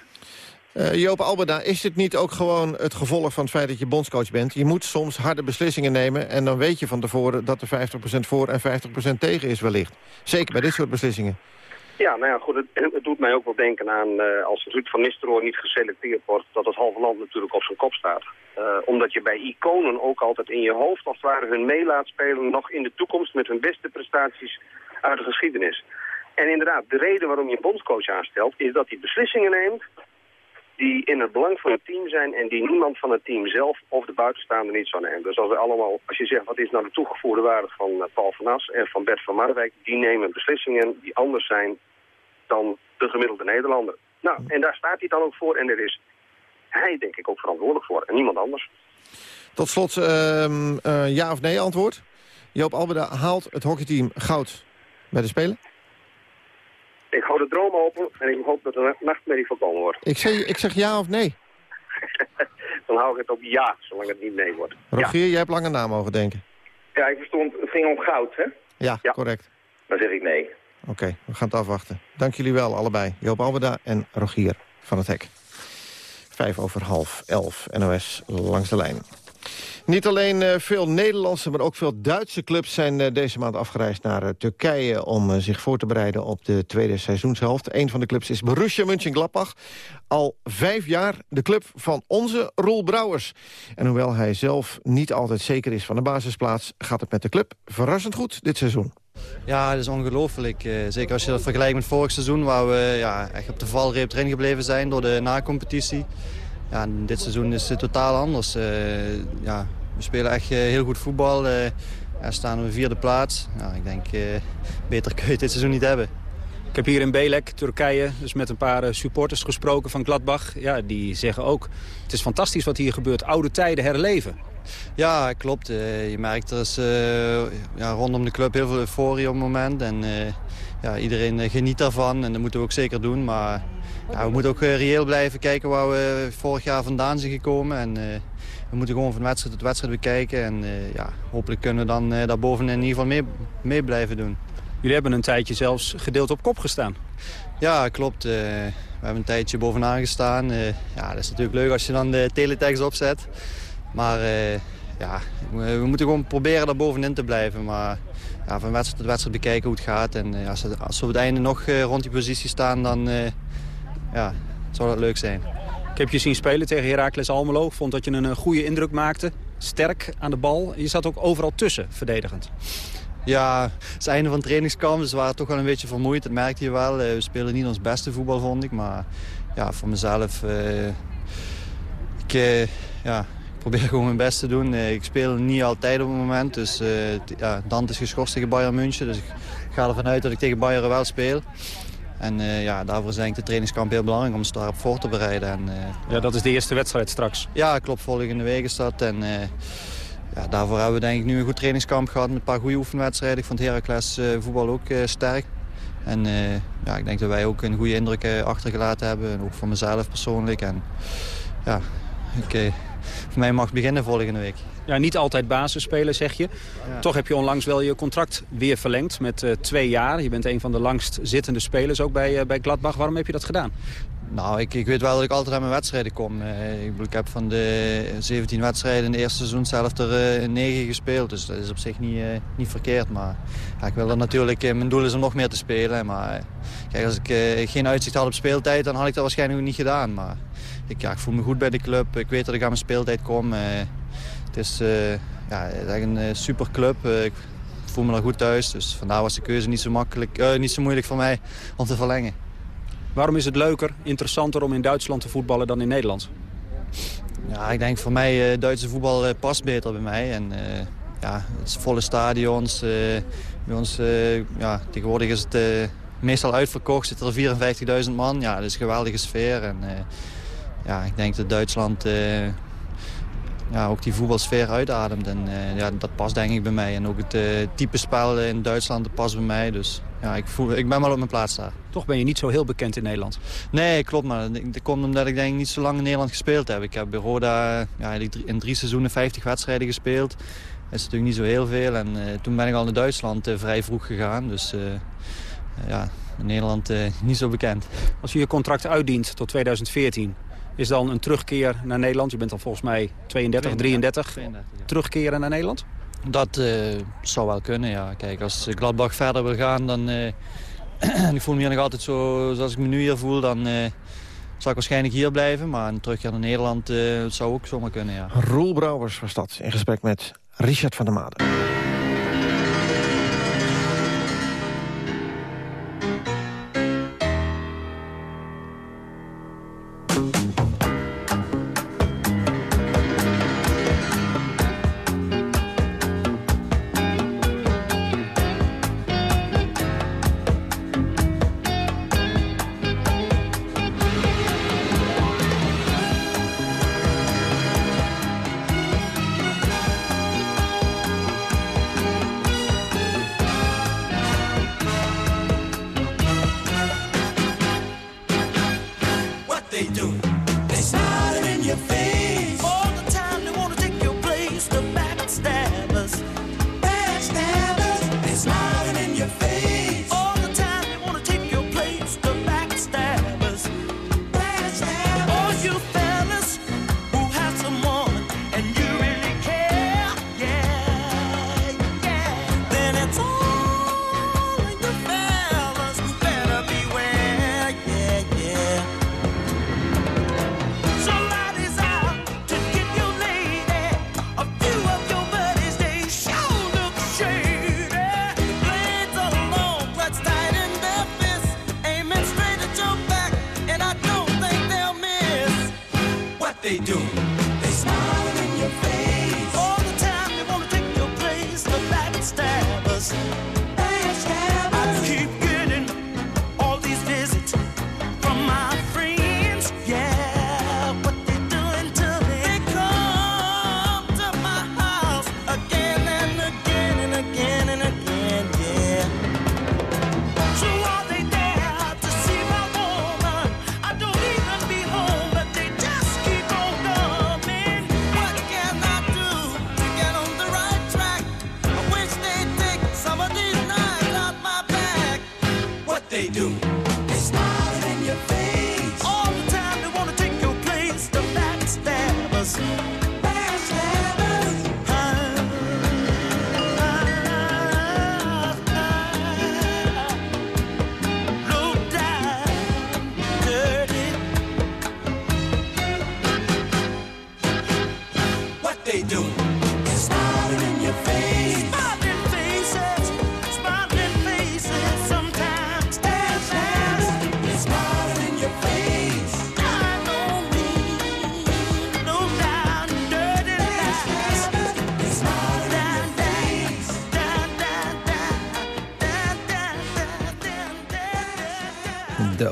Eh, Joop Alberda, is dit niet ook gewoon het gevolg van het feit dat je bondscoach bent? Je moet soms harde beslissingen nemen en dan weet je van tevoren dat er 50% voor en 50% tegen is wellicht. Zeker bij dit soort beslissingen.
Ja, nou ja, goed, het, doet mij ook wel denken aan eh, als Ruud van Nistelrooy niet geselecteerd wordt, dat het halve land natuurlijk op zijn kop staat. Eh, omdat je bij iconen ook altijd in je hoofd als het ware hun mee laat spelen nog in de toekomst met hun beste prestaties uit de geschiedenis. En inderdaad, de reden waarom je een bondscoach aanstelt is dat hij beslissingen neemt die in het belang van het team zijn en die niemand van het team zelf of de buitenstaander niet zou nemen. Dus als, we allemaal, als je zegt wat is nou de toegevoegde waarde van eh, Paul van As en van Bert van Marwijk, die nemen beslissingen die anders zijn dan de gemiddelde Nederlander. Nou, en daar staat hij dan ook voor en er is hij denk ik ook verantwoordelijk voor en niemand anders.
Tot slot, ehm, eh, ja of nee antwoord. Joop Alberda haalt het hockeyteam goud bij de Spelen?
Ik hou de droom open en ik hoop dat de nachtmerrie voorkomen wordt.
Ik zeg, ik zeg ja of nee.
Dan hou ik het op ja, zolang het niet nee wordt. Ja.
Rogier, jij hebt lange na mogen denken.
Ja, ik verstond, het ging om goud, hè?
Ja, correct.
Dan zeg ik nee.
Oké, we gaan het afwachten. Dank jullie wel, allebei. Joop Alberda en Rogier van het Hek. Vijf over half elf, NOS langs de lijn. Niet alleen eh, veel Nederlandse, maar ook veel Duitse clubs... zijn eh, deze maand afgereisd naar eh, Turkije... om zich voor te bereiden op de tweede seizoenshelft. Een van de clubs is Borussia Mönchengladbach. Al vijf jaar de club van onze Roel Brouwers. En hoewel hij zelf niet altijd zeker is van de basisplaats... gaat het met de club verrassend goed dit seizoen.
Ja, het is ongelooflijk. Zeker als je dat vergelijkt met vorig seizoen... waar we ja, echt op de valreep erin gebleven zijn door de na-competitie. Ja, en dit seizoen is het totaal anders. Eh, ja, we spelen echt eh, heel goed voetbal. eh ja, staan we vierde plaats. Ja, ik denk, eh, beter kun je dit seizoen niet hebben.
Ik heb hier in Belek, Turkije, dus met een paar eh, supporters gesproken van Gladbach. Ja, die zeggen ook, het is fantastisch wat hier gebeurt. Oude tijden herleven.
Ja, klopt. Eh, je merkt er is eh, ja, rondom de club heel veel euforie op het moment. En eh, ja, iedereen eh, geniet daarvan en dat moeten we ook zeker doen. Maar ja, we moeten ook eh, reëel blijven kijken waar we vorig jaar vandaan zijn gekomen. En eh, we moeten gewoon van wedstrijd tot wedstrijd bekijken. En eh, ja, hopelijk kunnen we dan eh, daarboven in ieder geval mee, mee blijven doen.
Jullie hebben een tijdje zelfs gedeeld op kop gestaan.
Ja, klopt. We hebben een tijdje bovenaan gestaan. Ja, dat is natuurlijk leuk als je dan de teletext opzet. Maar ja, we we moeten gewoon proberen daar bovenin te blijven. Maar ja, van wedstrijd tot wedstrijd bekijken hoe het gaat. En als, we- als we op het einde nog rond die positie staan, dan ja, zou dat leuk zijn.
Ik heb je zien spelen tegen Heracles Almelo. Ik vond dat je een eh, goede indruk maakte. Sterk aan de bal. Je zat ook overal tussen, verdedigend.
Ja, het is het einde van trainingskamp, dus we waren toch wel een beetje vermoeid. Dat merkte je wel. Eh, We spelen niet ons beste voetbal, vond ik. Maar ja, voor mezelf... eh, ik, eh, ja, ik probeer gewoon mijn best te doen. Ik speel niet altijd op het moment. Dus eh, ja, Dante is geschorst tegen Bayern München. Dus ik ga ervan uit dat ik tegen Bayern wel speel. En eh, ja, daarvoor is denk ik de trainingskamp heel belangrijk om ze daarop voor te bereiden. En, eh,
Ja, dat is de eerste wedstrijd straks.
ja, klopt. Volgende week is dat. En eh, ja, daarvoor hebben we denk ik nu een goed trainingskamp gehad met een paar goede oefenwedstrijden. Ik vond Heracles voetbal ook sterk. En ja, ik denk dat wij ook een goede indruk achtergelaten hebben. En ook voor mezelf persoonlijk. En ja, voor mij mag het beginnen volgende week.
Ja, niet altijd basis spelen, zeg je. Toch heb je onlangs wel je contract weer verlengd met eh, twee jaar. Je bent een van de langst zittende spelers ook bij, eh, bij Gladbach. Waarom heb je dat gedaan?
Nou, ik, ik weet wel dat ik altijd aan mijn wedstrijden kom. Eh, ik, heb van de 17 wedstrijden in het eerste seizoen zelf er eh, 9 gespeeld. Dus dat is op zich niet, niet verkeerd. Maar ja, ik wil er natuurlijk, mijn doel is om nog meer te spelen. Maar kijk, als ik geen uitzicht had op speeltijd, dan had ik dat waarschijnlijk niet gedaan. Maar ik, ja, ik voel me goed bij de club. Ik weet dat ik aan mijn speeltijd kom. Eh, het is, eh, ja, echt een eh, super club. ik voel me er goed thuis. Dus vandaar was de keuze niet zo, makkelijk, eh, niet zo moeilijk voor mij om te verlengen.
Waarom is het leuker, interessanter om in Duitsland te voetballen dan in Nederland?
Ja, ik denk voor mij uh, Duitse voetbal uh, past beter bij mij. En uh, ja, het is volle stadions. Uh, bij ons, ja, tegenwoordig is het meestal uitverkocht. Zitten er 54.000 man. Ja, dat is een geweldige sfeer. En ja, ik denk dat Duitsland ja, ook die voetbalsfeer uitademt. En ja, dat past denk ik bij mij. En ook het type spel in Duitsland dat past bij mij. Dus ja, ik, voel, ik ben wel op mijn plaats daar.
Toch ben je niet zo heel bekend in Nederland?
Nee, klopt. Maar dat komt omdat ik denk niet zo lang in Nederland gespeeld heb. Ik heb bij Roda ja, in drie seizoenen 50 wedstrijden gespeeld. Dat is natuurlijk niet zo heel veel. En uh, toen ben ik al naar Duitsland uh, vrij vroeg gegaan. Dus uh, ja, in Nederland niet zo bekend.
Als je je contract uitdient tot 2014... is dan een terugkeer naar Nederland? Je bent dan volgens mij 32, 33. 32 ja. Terugkeren naar Nederland?
Dat zou wel kunnen, ja. Kijk, als Gladbach verder wil gaan, dan... en ik voel me hier nog altijd zo, zoals ik me nu hier voel, dan uh, zal ik waarschijnlijk hier blijven. Maar een terugkeer naar Nederland uh, zou ook zomaar kunnen, ja.
Roel Brouwers was dat, in gesprek met Richard van der Maden.
you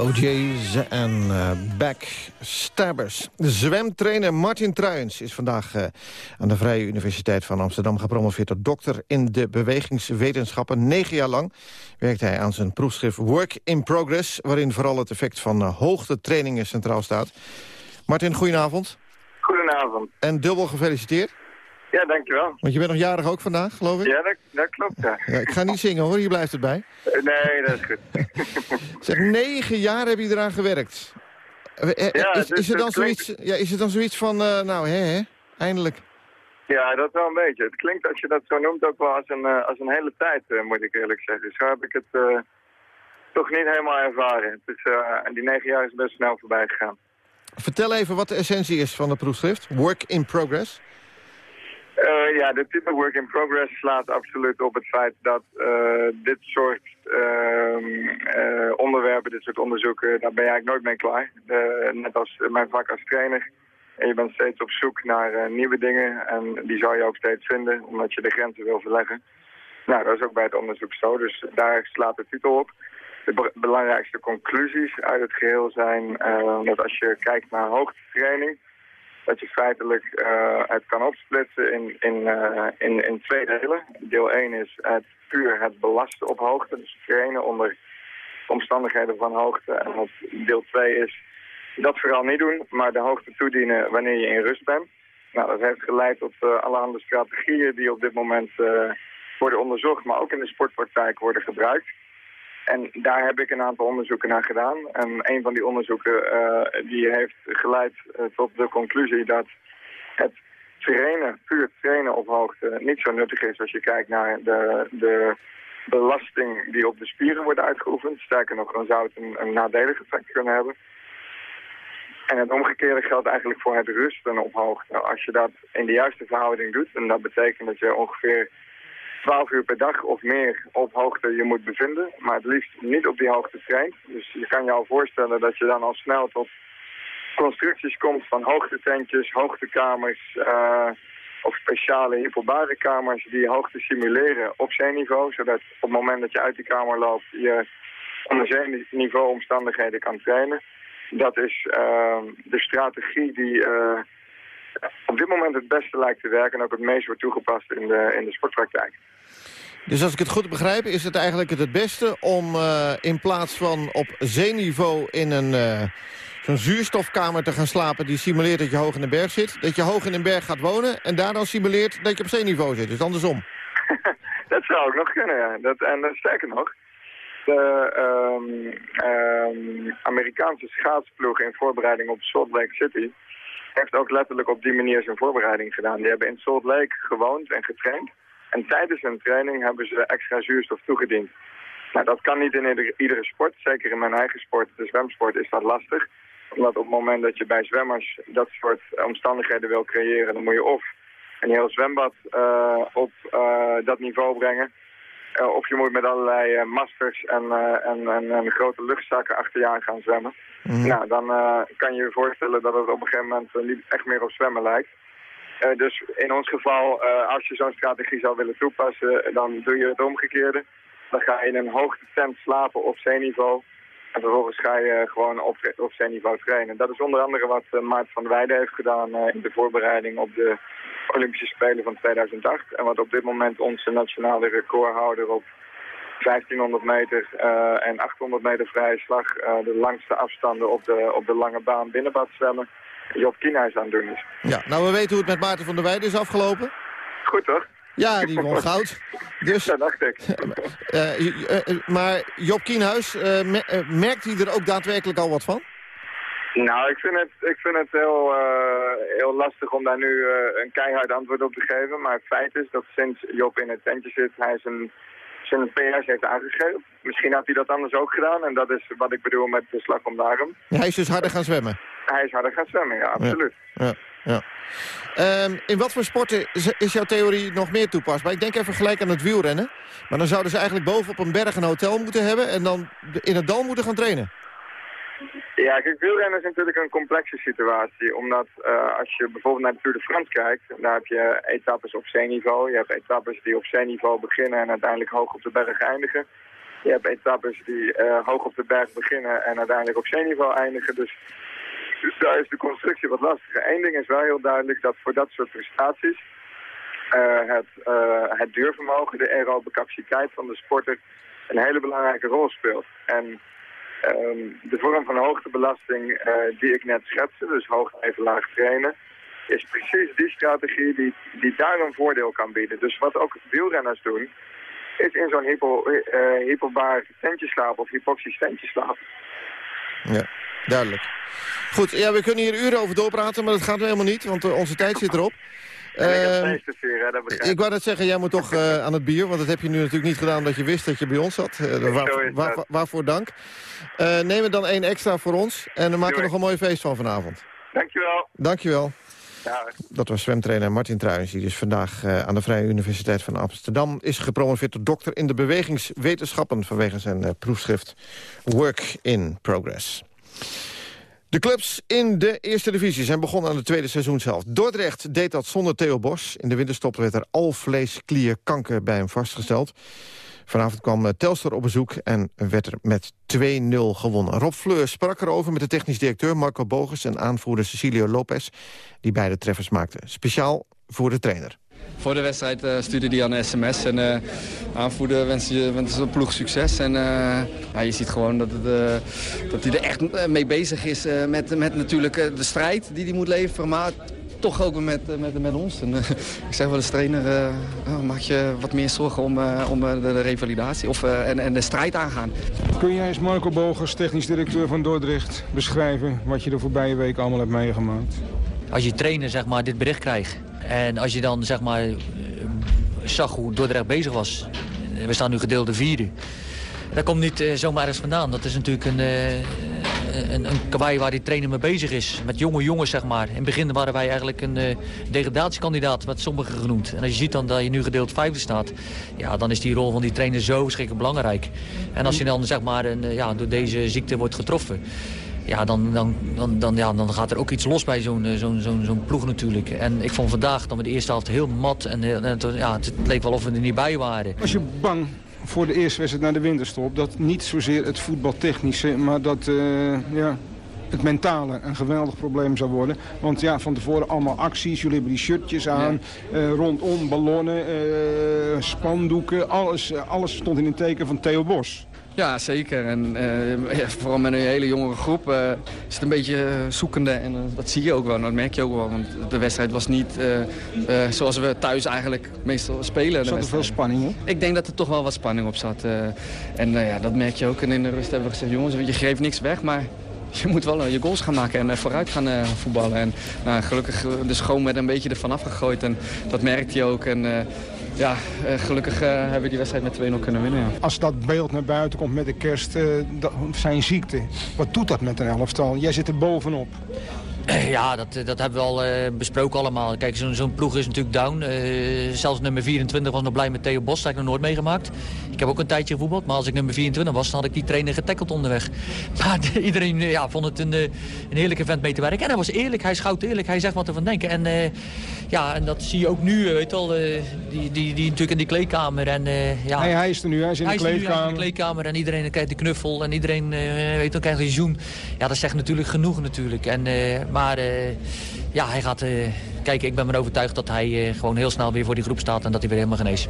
OJ's en eh, backstabbers. Zwemtrainer Martin Truijens is vandaag eh, aan de Vrije Universiteit van Amsterdam gepromoveerd tot dokter in de bewegingswetenschappen. Negen jaar lang werkte hij aan zijn proefschrift Work in Progress, waarin vooral het effect van uh, hoogtetrainingen centraal staat. Martin, goedenavond.
Goedenavond.
En dubbel gefeliciteerd.
Ja, dankjewel.
Want je bent nog jarig ook vandaag, geloof ik?
Ja, dat, dat klopt, ja.
Ja, ik ga niet zingen hoor, hier blijft het bij.
Nee, dat is goed.
Zeg, negen jaar heb je eraan gewerkt. Eh, eh,
Ja,
is,
dus
is, er dan
het klinkt-
zoiets, ja, is dan zoiets van, eh, nou hè, hè, eindelijk.
Ja, dat wel een beetje. Het klinkt als je dat zo noemt ook wel als een, eh, als een hele tijd, eh, moet ik eerlijk zeggen. Zo heb ik het eh, toch niet helemaal ervaren. Het is, eh, en die negen jaar is best snel voorbij gegaan.
Vertel even wat de essentie is van het proefschrift. Work in progress.
Eh, ja, de titel Work in Progress slaat absoluut op het feit dat eh, dit soort ehm, eh, onderwerpen, dit soort onderzoeken, daar ben je eigenlijk nooit mee klaar. Net als mijn vak als trainer. En je bent steeds op zoek naar nieuwe dingen en die zal je ook steeds vinden, omdat je de grenzen wil verleggen. Nou, dat is ook bij het onderzoek zo, dus daar slaat de titel op. De be- belangrijkste conclusies uit het geheel zijn dat als je kijkt naar hoogtetraining, dat je feitelijk eh, het kan opsplitsen in, in, eh, in, in twee delen. Deel 1 is het puur het belasten op hoogte, dus trainen onder omstandigheden van hoogte. En het deel 2 is dat vooral niet doen, maar de hoogte toedienen wanneer je in rust bent. Nou, dat heeft geleid tot uh, allerhande strategieën die op dit moment worden onderzocht, maar ook in de sportpraktijk worden gebruikt. En daar heb ik een aantal onderzoeken naar gedaan. En een van die onderzoeken uh, die heeft geleid uh, tot de conclusie dat het trainen, puur trainen op hoogte, niet zo nuttig is als je kijkt naar de, de belasting die op de spieren wordt uitgeoefend. Sterker nog, dan zou het een, een nadelig effect kunnen hebben. En het omgekeerde geldt eigenlijk voor het rusten op hoogte. Als je dat in de juiste verhouding doet, en dat betekent dat je ongeveer 12 uur per dag of meer op hoogte je moet bevinden, maar het liefst niet op die hoogte traint. Dus je kan je al voorstellen dat je dan al snel tot constructies komt van hoogtetentjes, hoogtekamers uh, of speciale hyperbare kamers die hoogte simuleren op zeeniveau, zodat op het moment dat je uit die kamer loopt je onder zeeniveau omstandigheden kan trainen. Dat is uh, de strategie die uh, op dit moment het beste lijkt te werken en ook het meest wordt toegepast in de, in de sportpraktijk.
Dus als ik het goed begrijp, is het eigenlijk het beste om uh, in plaats van op zeeniveau in een uh, zo'n zuurstofkamer te gaan slapen die simuleert dat je hoog in een berg zit, dat je hoog in een berg gaat wonen en daar dan simuleert dat je op zeeniveau zit. Dus andersom.
dat zou ook nog kunnen, ja. Dat, en uh, sterker nog, de um, um, Amerikaanse schaatsploeg in voorbereiding op Salt Lake City heeft ook letterlijk op die manier zijn voorbereiding gedaan. Die hebben in Salt Lake gewoond en getraind. En tijdens hun training hebben ze extra zuurstof toegediend. Nou, dat kan niet in iedere, sport. Zeker in mijn eigen sport, de zwemsport, is dat lastig. Omdat op het moment dat je bij zwemmers dat soort omstandigheden wil creëren... dan moet je of een heel zwembad uh, op uh, dat niveau brengen... Uh, of je moet met allerlei uh, masters en, uh, en, en, en, grote luchtzakken achter je aan gaan zwemmen. Mm. Nou, dan kan je je voorstellen dat het op een gegeven moment niet echt meer op zwemmen lijkt. dus in ons geval, als je zo'n strategie zou willen toepassen, dan doe je het omgekeerde. Dan ga je in een hoogtetent slapen op zeeniveau. En vervolgens ga je gewoon op, op zeeniveau trainen. Dat is onder andere wat Maart van der Weijden heeft gedaan in de voorbereiding op de Olympische Spelen van 2008. En wat op dit moment onze nationale recordhouder op 1500 meter uh, en 800 meter vrije slag, uh, de langste afstanden op de, op de lange baan binnenbad zwemmen, Job Kienhuis aan het doen is.
Ja, nou we weten hoe het met Maarten van der Weijden is afgelopen.
Goed toch?
Ja, die won goud. Dus,
dat dacht ik.
uh, maar Job Kienhuis, merkt hij er ook daadwerkelijk al wat van?
Nou, ik vind het, ik vind het heel, heel lastig om daar nu een keihard antwoord op te geven. Maar het feit is dat sinds Job in het tentje zit, hij zijn, zijn PS heeft aangegeven. Misschien had hij dat anders ook gedaan. En dat is wat ik bedoel met de slag om de arm.
Ja, hij is dus harder gaan zwemmen?
Hij is harder gaan zwemmen, ja, absoluut.
Ja, ja, ja. Um, in wat voor sporten is jouw theorie nog meer toepasbaar? Ik denk even gelijk aan het wielrennen. Maar dan zouden ze eigenlijk boven op een berg een hotel moeten hebben... en dan in het dal moeten gaan trainen.
Ja, kijk, wielrennen is natuurlijk een complexe situatie. Omdat uh, als je bijvoorbeeld naar de Tour de France kijkt... daar heb je etappes op zeeniveau. Je hebt etappes die op zeeniveau beginnen en uiteindelijk hoog op de berg eindigen. Je hebt etappes die eh, hoog op de berg beginnen en uiteindelijk op zeeniveau eindigen. Dus, dus daar is de constructie wat lastiger. Eén ding is wel heel duidelijk dat voor dat soort prestaties eh, het, eh, het duurvermogen, de aerobe capaciteit van de sporter een hele belangrijke rol speelt. En ehm, de vorm van hoogtebelasting eh, die ik net schetste, dus hoog even laag trainen, is precies die strategie die, die daar een voordeel kan bieden. Dus wat ook wielrenners doen, is in zo'n hypo, eh hypobaar tentje slapen of hypoxisch tentje slapen.
Ja, duidelijk. Goed, ja, we kunnen hier uren over doorpraten, maar dat gaat helemaal niet, want eh, onze tijd zit erop.
Ik
Ehm,
hè,
ik wou net zeggen, jij moet toch eh, aan het bier, want dat heb je nu natuurlijk niet gedaan omdat je wist dat je bij ons zat. Eh, waar, waar- waarvoor dank. Neem er dan één extra voor ons en we
Doei.
nog een mooi feest van vanavond.
Dankjewel.
Dankjewel.
Ja.
Dat was zwemtrainer Martin Truijens, die dus vandaag aan de Vrije Universiteit van Amsterdam is gepromoveerd tot dokter in de bewegingswetenschappen vanwege zijn proefschrift Work in Progress. De clubs in de eerste divisie zijn begonnen aan de tweede seizoenshelft. Dordrecht deed dat zonder Theo Bos. In de winterstop werd er alvleesklierkanker bij hem vastgesteld. Vanavond kwam eh, Telstar op bezoek en werd er met 2-0 gewonnen. Rob Fleur sprak erover met de technisch directeur Marco Bogus... en aanvoerder Cecilio Lopez, die beide treffers maakten. Speciaal voor de trainer.
Voor de wedstrijd eh, stuurde hij aan een sms en eh aanvoerder wens je wens de ploeg succes. En eh, ja, je ziet gewoon dat, het, eh, dat hij er echt mee bezig is eh, met, met natuurlijk de strijd die hij moet leveren. Maar toch ook met, met, met ons. En, eh, ik zeg wel als trainer, eh, oh, maak je wat meer zorgen om, eh, om de, de revalidatie of, eh, en, en de strijd aangaan.
Kun jij eens Marco Bogers, technisch directeur van Dordrecht, beschrijven wat je de voorbije week allemaal hebt meegemaakt?
Als je trainer zeg maar, dit bericht krijgt en als je dan zeg maar, eh, zag hoe Dordrecht bezig was. eh, We staan nu gedeelde vierde. Dat komt niet eh, zomaar ergens vandaan. Dat is natuurlijk een, een, een waar die trainer mee bezig is. Met jonge jongens, zeg maar. In het begin waren wij eigenlijk een degradatiekandidaat, wat sommigen genoemd. En als je ziet dan dat je nu gedeeld vijfde staat... Ja, dan is die rol van die trainer zo verschrikkelijk belangrijk. En als je dan zeg maar, een, ja, door deze ziekte wordt getroffen... Ja, dan, dan, dan, dan, ja, dan gaat er ook iets los bij zo'n eh, zo'n zo'n zo'n ploeg natuurlijk. En ik vond vandaag dat we de eerste helft heel mat en, heel, en het, ja, het leek wel of we er niet bij waren.
Was je bang voor de eerste wedstrijd naar de winterstop... dat niet zozeer het voetbaltechnische, maar dat eh, ja, het mentale een geweldig probleem zou worden? Want ja, van tevoren allemaal acties, jullie hebben die shirtjes aan... eh, rondom ballonnen, eh, spandoeken, alles, eh, alles stond in het teken van Theo Bos.
Ja, zeker. En eh, ja, vooral met een hele jongere groep eh, is het een beetje eh, zoekende. En dat zie je ook wel, en dat merk je ook wel. Want de wedstrijd was niet zoals we thuis eigenlijk meestal spelen.
Zat er veel spanning op?
Ik denk dat er toch wel wat spanning op zat. en ja, dat merk je ook. En in de rust hebben we gezegd, jongens, je geeft niks weg, maar... Je moet wel je goals gaan maken en vooruit gaan voetballen. En nou, gelukkig, de schoon werd een beetje ervan afgegooid. En dat merkte je ook. En ja, eh, gelukkig eh, hebben we die wedstrijd met 2-0 kunnen winnen. Ja.
Als dat beeld naar buiten komt met de kerst, eh, zijn ziekte. Wat doet dat met een elftal? Jij zit er bovenop.
Ja, dat, dat hebben we al eh, besproken allemaal. Kijk, zo'n ploeg is natuurlijk down. Eh, zelfs nummer 24 was nog blij met Theo Bos. Dat heb ik nog nooit meegemaakt. Ik heb ook een tijdje gevoetbald. Maar als ik nummer 24 was, dan had ik die trainer getackeld onderweg. Maar de- iedereen eh, ja, vond het een, eh, een heerlijke vent mee te werken. En hij was eerlijk. Hij schouwt eerlijk. Hij zegt wat er van denken. En, eh, ja, en dat zie je ook nu, eh, weet je wel. eh, die, die, die natuurlijk in die kleedkamer. En, eh, ja,
Nee, hij is er nu, hij is in
hij
de
is nu, hij is in
kleedkamer.
de kleedkamer en iedereen krijgt de knuffel en iedereen eh, weet ook krijgt een zoen. Ja, dat zegt natuurlijk genoeg natuurlijk. En, eh, maar eh, ja, hij gaat... eh, kijk, ik ben me overtuigd dat hij eh, gewoon heel snel weer voor die groep staat en dat hij weer helemaal geneest.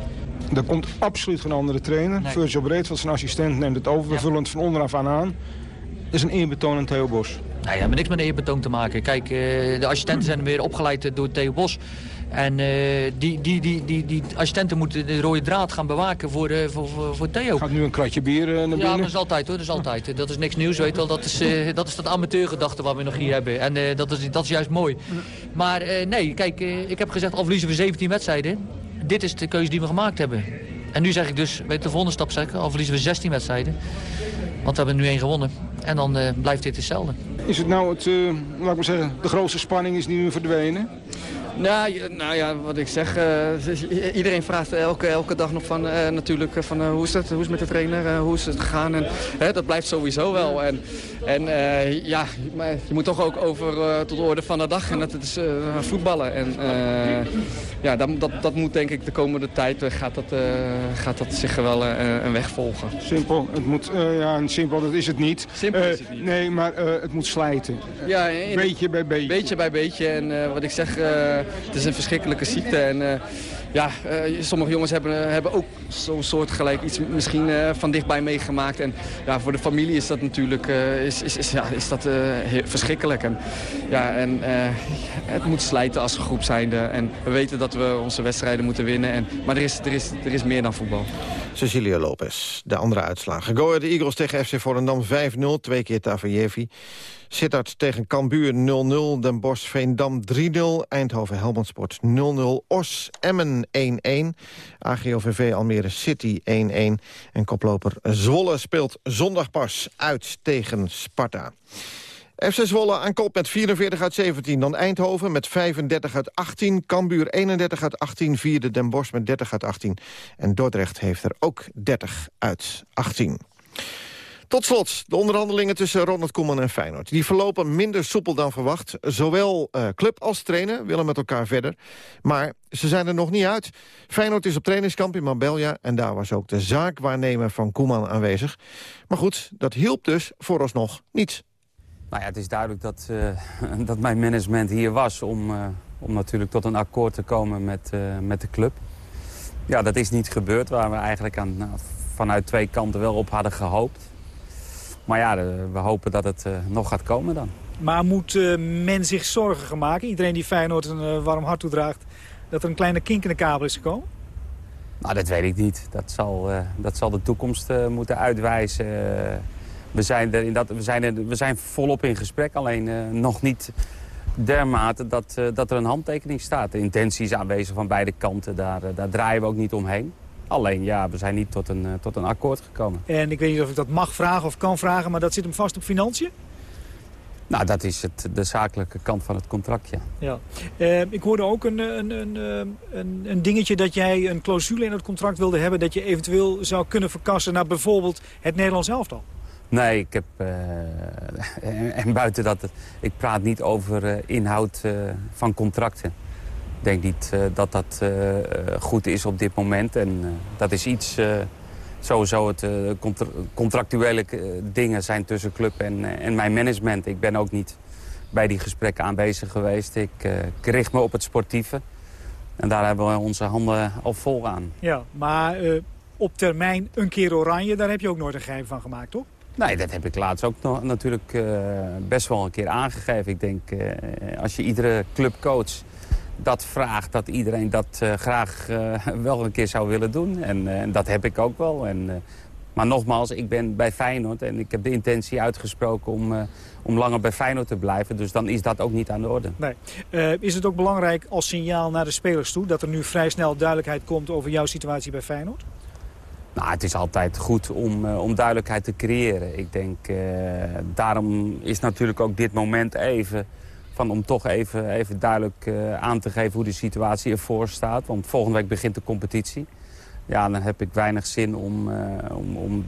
Er komt absoluut geen andere trainer. Virgil Breedveld, zijn assistent, neemt het over. We vullen het van onderaf aan aan. Dat is een eerbetoon aan Theo Bos.
Nee, dat heeft niks met een eerbetoon te maken. Kijk, de assistenten zijn weer opgeleid door Theo Bos. En eh, die, die, die, die, die assistenten moeten de rode draad gaan bewaken voor, eh, voor, voor, Theo.
Gaat nu een kratje bier eh, naar binnen.
Ja, dat is altijd hoor, dat is altijd. Dat is niks nieuws, weet wel. Dat is, eh, dat is dat amateurgedachte wat we nog hier hebben. En eh, dat, is, dat is juist mooi. Maar eh, nee, kijk, eh, ik heb gezegd, al verliezen we 17 wedstrijden. Dit is de keuze die we gemaakt hebben. En nu zeg ik dus, weet je, de volgende stap zeg ik, al verliezen we 16 wedstrijden. Want we hebben nu één gewonnen. En dan eh, blijft dit hetzelfde.
Is het nou het, eh, laat ik maar zeggen, de grootste spanning is nu verdwenen?
Je- nou ja, wat ik zeg, eh, iedereen vraagt elke, elke dag nog van eh, natuurlijk eh, van hoe is het, hoe is het met de trainer, hoe is het gegaan en hè, dat blijft sowieso wel. En, en ja, maar je moet toch ook over tot de orde van de dag en dat het is voetballen. En ja, dat, dat, dat moet denk ik de komende tijd gaat dat, gaat dat zich wel een weg volgen.
Simpel, het moet, ja, en simpel dat is het niet.
Simpel is het niet.
Nee, maar het moet slijten.
Ja,
beetje bij beetje.
Beetje bij beetje. En wat ik zeg, het is een verschrikkelijke ziekte. En eh, ja, eh, sommige jongens hebben, hebben ook zo'n soort gelijk iets misschien eh, van dichtbij meegemaakt. En ja, voor de familie is dat natuurlijk eh, is, is, is, ja, is dat, eh, verschrikkelijk. En, ja, en eh, het moet slijten als groep zijnde. En we weten dat we onze wedstrijden moeten winnen. En, maar er is, er, is, er is meer dan voetbal.
Cecilia Lopez, de andere uitslagen. Go Ahead Eagles tegen FC Volendam 5-0, twee keer Taverjevi. Sittard tegen Cambuur 0-0, Den Bosch Veendam 3-0, Eindhoven Helmond Sport 0-0, Os Emmen 1-1, AGOVV Almere City 1-1 en koploper Zwolle speelt zondag pas uit tegen Sparta. FC Zwolle aan kop met 44 uit 17. Dan Eindhoven met 35 uit 18. Cambuur 31 uit 18. Vierde Den Bosch met 30 uit 18. En Dordrecht heeft er ook 30 uit 18. Tot slot de onderhandelingen tussen Ronald Koeman en Feyenoord. Die verlopen minder soepel dan verwacht. Zowel eh, club als trainer willen met elkaar verder. Maar ze zijn er nog niet uit. Feyenoord is op trainingskamp in Marbella... en daar was ook de zaakwaarnemer van Koeman aanwezig. Maar goed, dat hielp dus vooralsnog niet.
Nou ja, het is duidelijk dat, eh, dat mijn management hier was om, eh, om natuurlijk tot een akkoord te komen met, met de club. Ja, dat is niet gebeurd, waar we eigenlijk aan, nou, vanuit twee kanten wel op hadden gehoopt. Maar ja, we hopen dat het eh, nog gaat komen dan.
Maar moet eh, men zich zorgen gaan maken? Iedereen die Feyenoord een eh, warm hart toedraagt... dat er een kleine kink in de kabel is gekomen?
Nou, dat weet ik niet. Dat zal, dat zal de toekomst moeten uitwijzen. We, zijn er in dat, we, zijn er, we zijn volop in gesprek, alleen nog niet dermate dat, dat er een handtekening staat. De intentie is aanwezig van beide kanten, daar, daar draaien we ook niet omheen. Alleen, ja, we zijn niet tot een, eh, tot een akkoord gekomen.
En ik weet niet of ik dat mag vragen of kan vragen... maar dat zit hem vast op financiën?
Nou, dat is het, de zakelijke kant van het contract, ja.
Ja. Eh, ik hoorde ook een, een, een, eh, een, een dingetje dat jij een clausule in het contract wilde hebben... dat je eventueel zou kunnen verkassen naar bijvoorbeeld het Nederlands elftal.
Nee, ik heb... eh, en, en buiten dat, ik praat niet over eh, inhoud eh, van contracten. Ik denk niet eh, dat dat eh, eh, goed is op dit moment. En dat is iets... sowieso het contra- contractuele dingen zijn tussen club en, en mijn management. Ik ben ook niet bij die gesprekken aanwezig geweest. Ik, ik richt me op het sportieve. En daar hebben we onze handen al vol aan.
Ja, maar op termijn een keer oranje, daar heb je ook nooit een geheim van gemaakt, toch?
Nee, dat heb ik laatst ook nog, natuurlijk best wel een keer aangegeven. Ik denk, als je iedere clubcoach dat vraagt, dat iedereen dat eh, graag eh, wel een keer zou willen doen. En eh, en dat heb ik ook wel. En, maar nogmaals, ik ben bij Feyenoord en ik heb de intentie uitgesproken om, om langer bij Feyenoord te blijven. Dus dan is dat ook niet aan de orde.
Nee. Is het ook belangrijk als signaal naar de spelers toe... dat er nu vrij snel duidelijkheid komt over jouw situatie bij Feyenoord?
Nou, het is altijd goed om, om duidelijkheid te creëren. Ik denk, daarom is natuurlijk ook dit moment even... Van om toch even, even duidelijk eh, aan te geven hoe de situatie ervoor staat. Want volgende week begint de competitie. Ja, dan heb ik weinig zin om, eh, om, om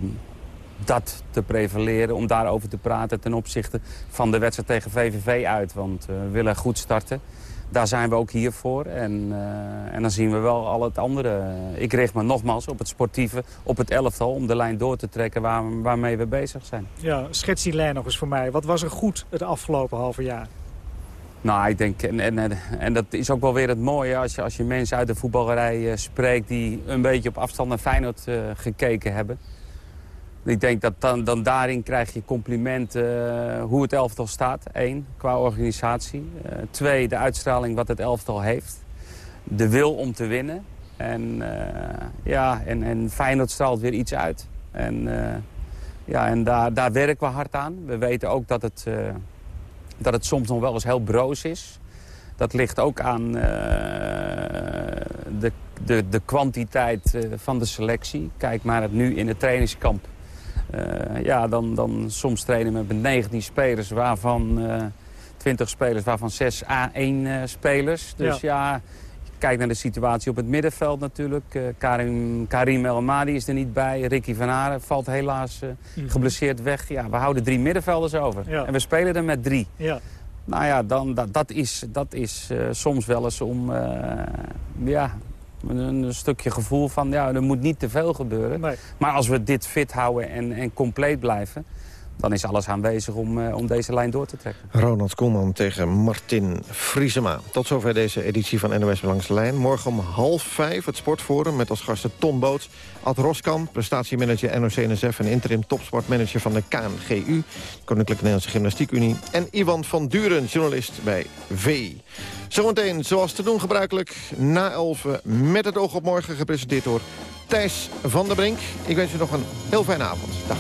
dat te prevaleren. Om daarover te praten ten opzichte van de wedstrijd tegen VVV uit. Want eh, we willen goed starten. Daar zijn we ook hier voor. En, en dan zien we wel al het andere. Ik richt me nogmaals op het sportieve, op het elftal... om de lijn door te trekken waar, waarmee we bezig zijn.
Ja, schets die lijn nog eens voor mij. Wat was er goed het afgelopen halve jaar?
Nou, ik denk, en, en, en dat is ook wel weer het mooie... als je, als je mensen uit de voetballerij eh, spreekt... die een beetje op afstand naar Feyenoord eh, gekeken hebben. Ik denk dat dan, dan daarin krijg je complimenten eh, hoe het elftal staat. Eén, qua organisatie. Twee, de uitstraling wat het elftal heeft. De wil om te winnen. En, ja, en, en Feyenoord straalt weer iets uit. En, ja, en daar, daar werken we hard aan. We weten ook dat het, dat het soms nog wel eens heel broos is. Dat ligt ook aan eh, de, de, de kwantiteit eh, van de selectie. Kijk maar het nu in het trainingskamp. Eh, ja, dan, dan soms trainen we met 19 spelers waarvan eh 20 spelers, waarvan 6 A1-spelers. dus ja. Kijk naar de situatie op het middenveld natuurlijk. Uh, Karim, Karim El Amadi is er niet bij. Ricky van Haren valt helaas uh,
Mhm.
geblesseerd weg. Ja, we houden drie middenvelders over.
Ja.
En we spelen er met drie.
Ja.
Nou ja, dan, dat, dat is, dat is uh, soms wel eens om... ja, een, een, stukje gevoel van, ja, er moet niet te veel gebeuren.
Nee.
Maar als we dit fit houden en, en compleet blijven dan is alles aanwezig om, uh, om deze lijn door te trekken.
Ronald Koeman tegen Martin Vriesema. Tot zover deze editie van NOS Langs de Lijn. Morgen om half vijf het Sportforum met als gasten Ton Boots... Ad Roskam, prestatiemanager NOC-NSF... en interim topsportmanager van de KNGU... Koninklijke Nederlandse Gymnastiekunie... en Iwan van Duren, journalist bij V. Zometeen, zoals te doen gebruikelijk, na elfen... met het oog op morgen, gepresenteerd door Thijs van der Brink. Ik wens u nog een heel fijne avond. Dag.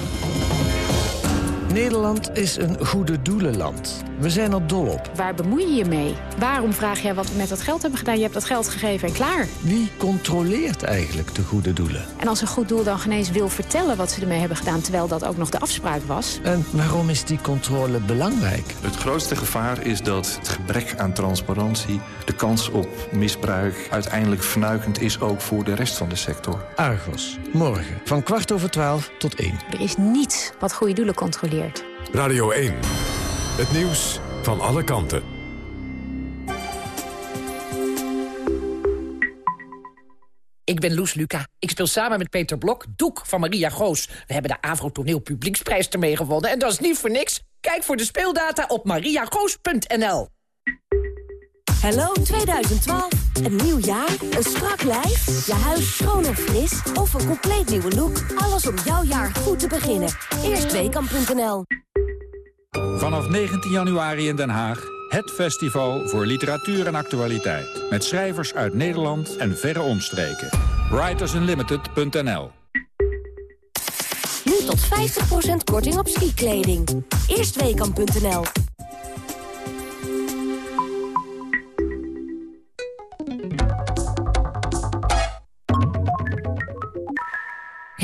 Nederland is een goede doelenland. We zijn er dol op.
Waar bemoei je je mee? Waarom vraag jij wat we met dat geld hebben gedaan? Je hebt dat geld gegeven en klaar.
Wie controleert eigenlijk de goede doelen?
En als een goed doel dan genees wil vertellen wat ze ermee hebben gedaan... terwijl dat ook nog de afspraak was.
En waarom is die controle belangrijk?
Het grootste gevaar is dat het gebrek aan transparantie... de kans op misbruik uiteindelijk vernuikend is ook voor de rest van de sector.
Argos, morgen van kwart over twaalf tot één.
Er is niets wat goede doelen controleert.
Radio 1. Het nieuws van alle kanten.
Ik ben Loes Luca. Ik speel samen met Peter Blok Doek van Maria Goos. We hebben de Avro Toneel Publieksprijs ermee gewonnen. En dat is niet voor niks. Kijk voor de speeldata op mariagoos.nl.
Hallo 2012. Een nieuw jaar, een strak lijf, je huis schoon en fris... of een compleet nieuwe look. Alles om jouw jaar goed te beginnen. Eerstweekam.nl
Vanaf 19 januari in Den Haag het festival voor literatuur en actualiteit. Met schrijvers uit Nederland en verre omstreken. Writersunlimited.nl
Nu tot 50% korting op skikleding. Eerstweekam.nl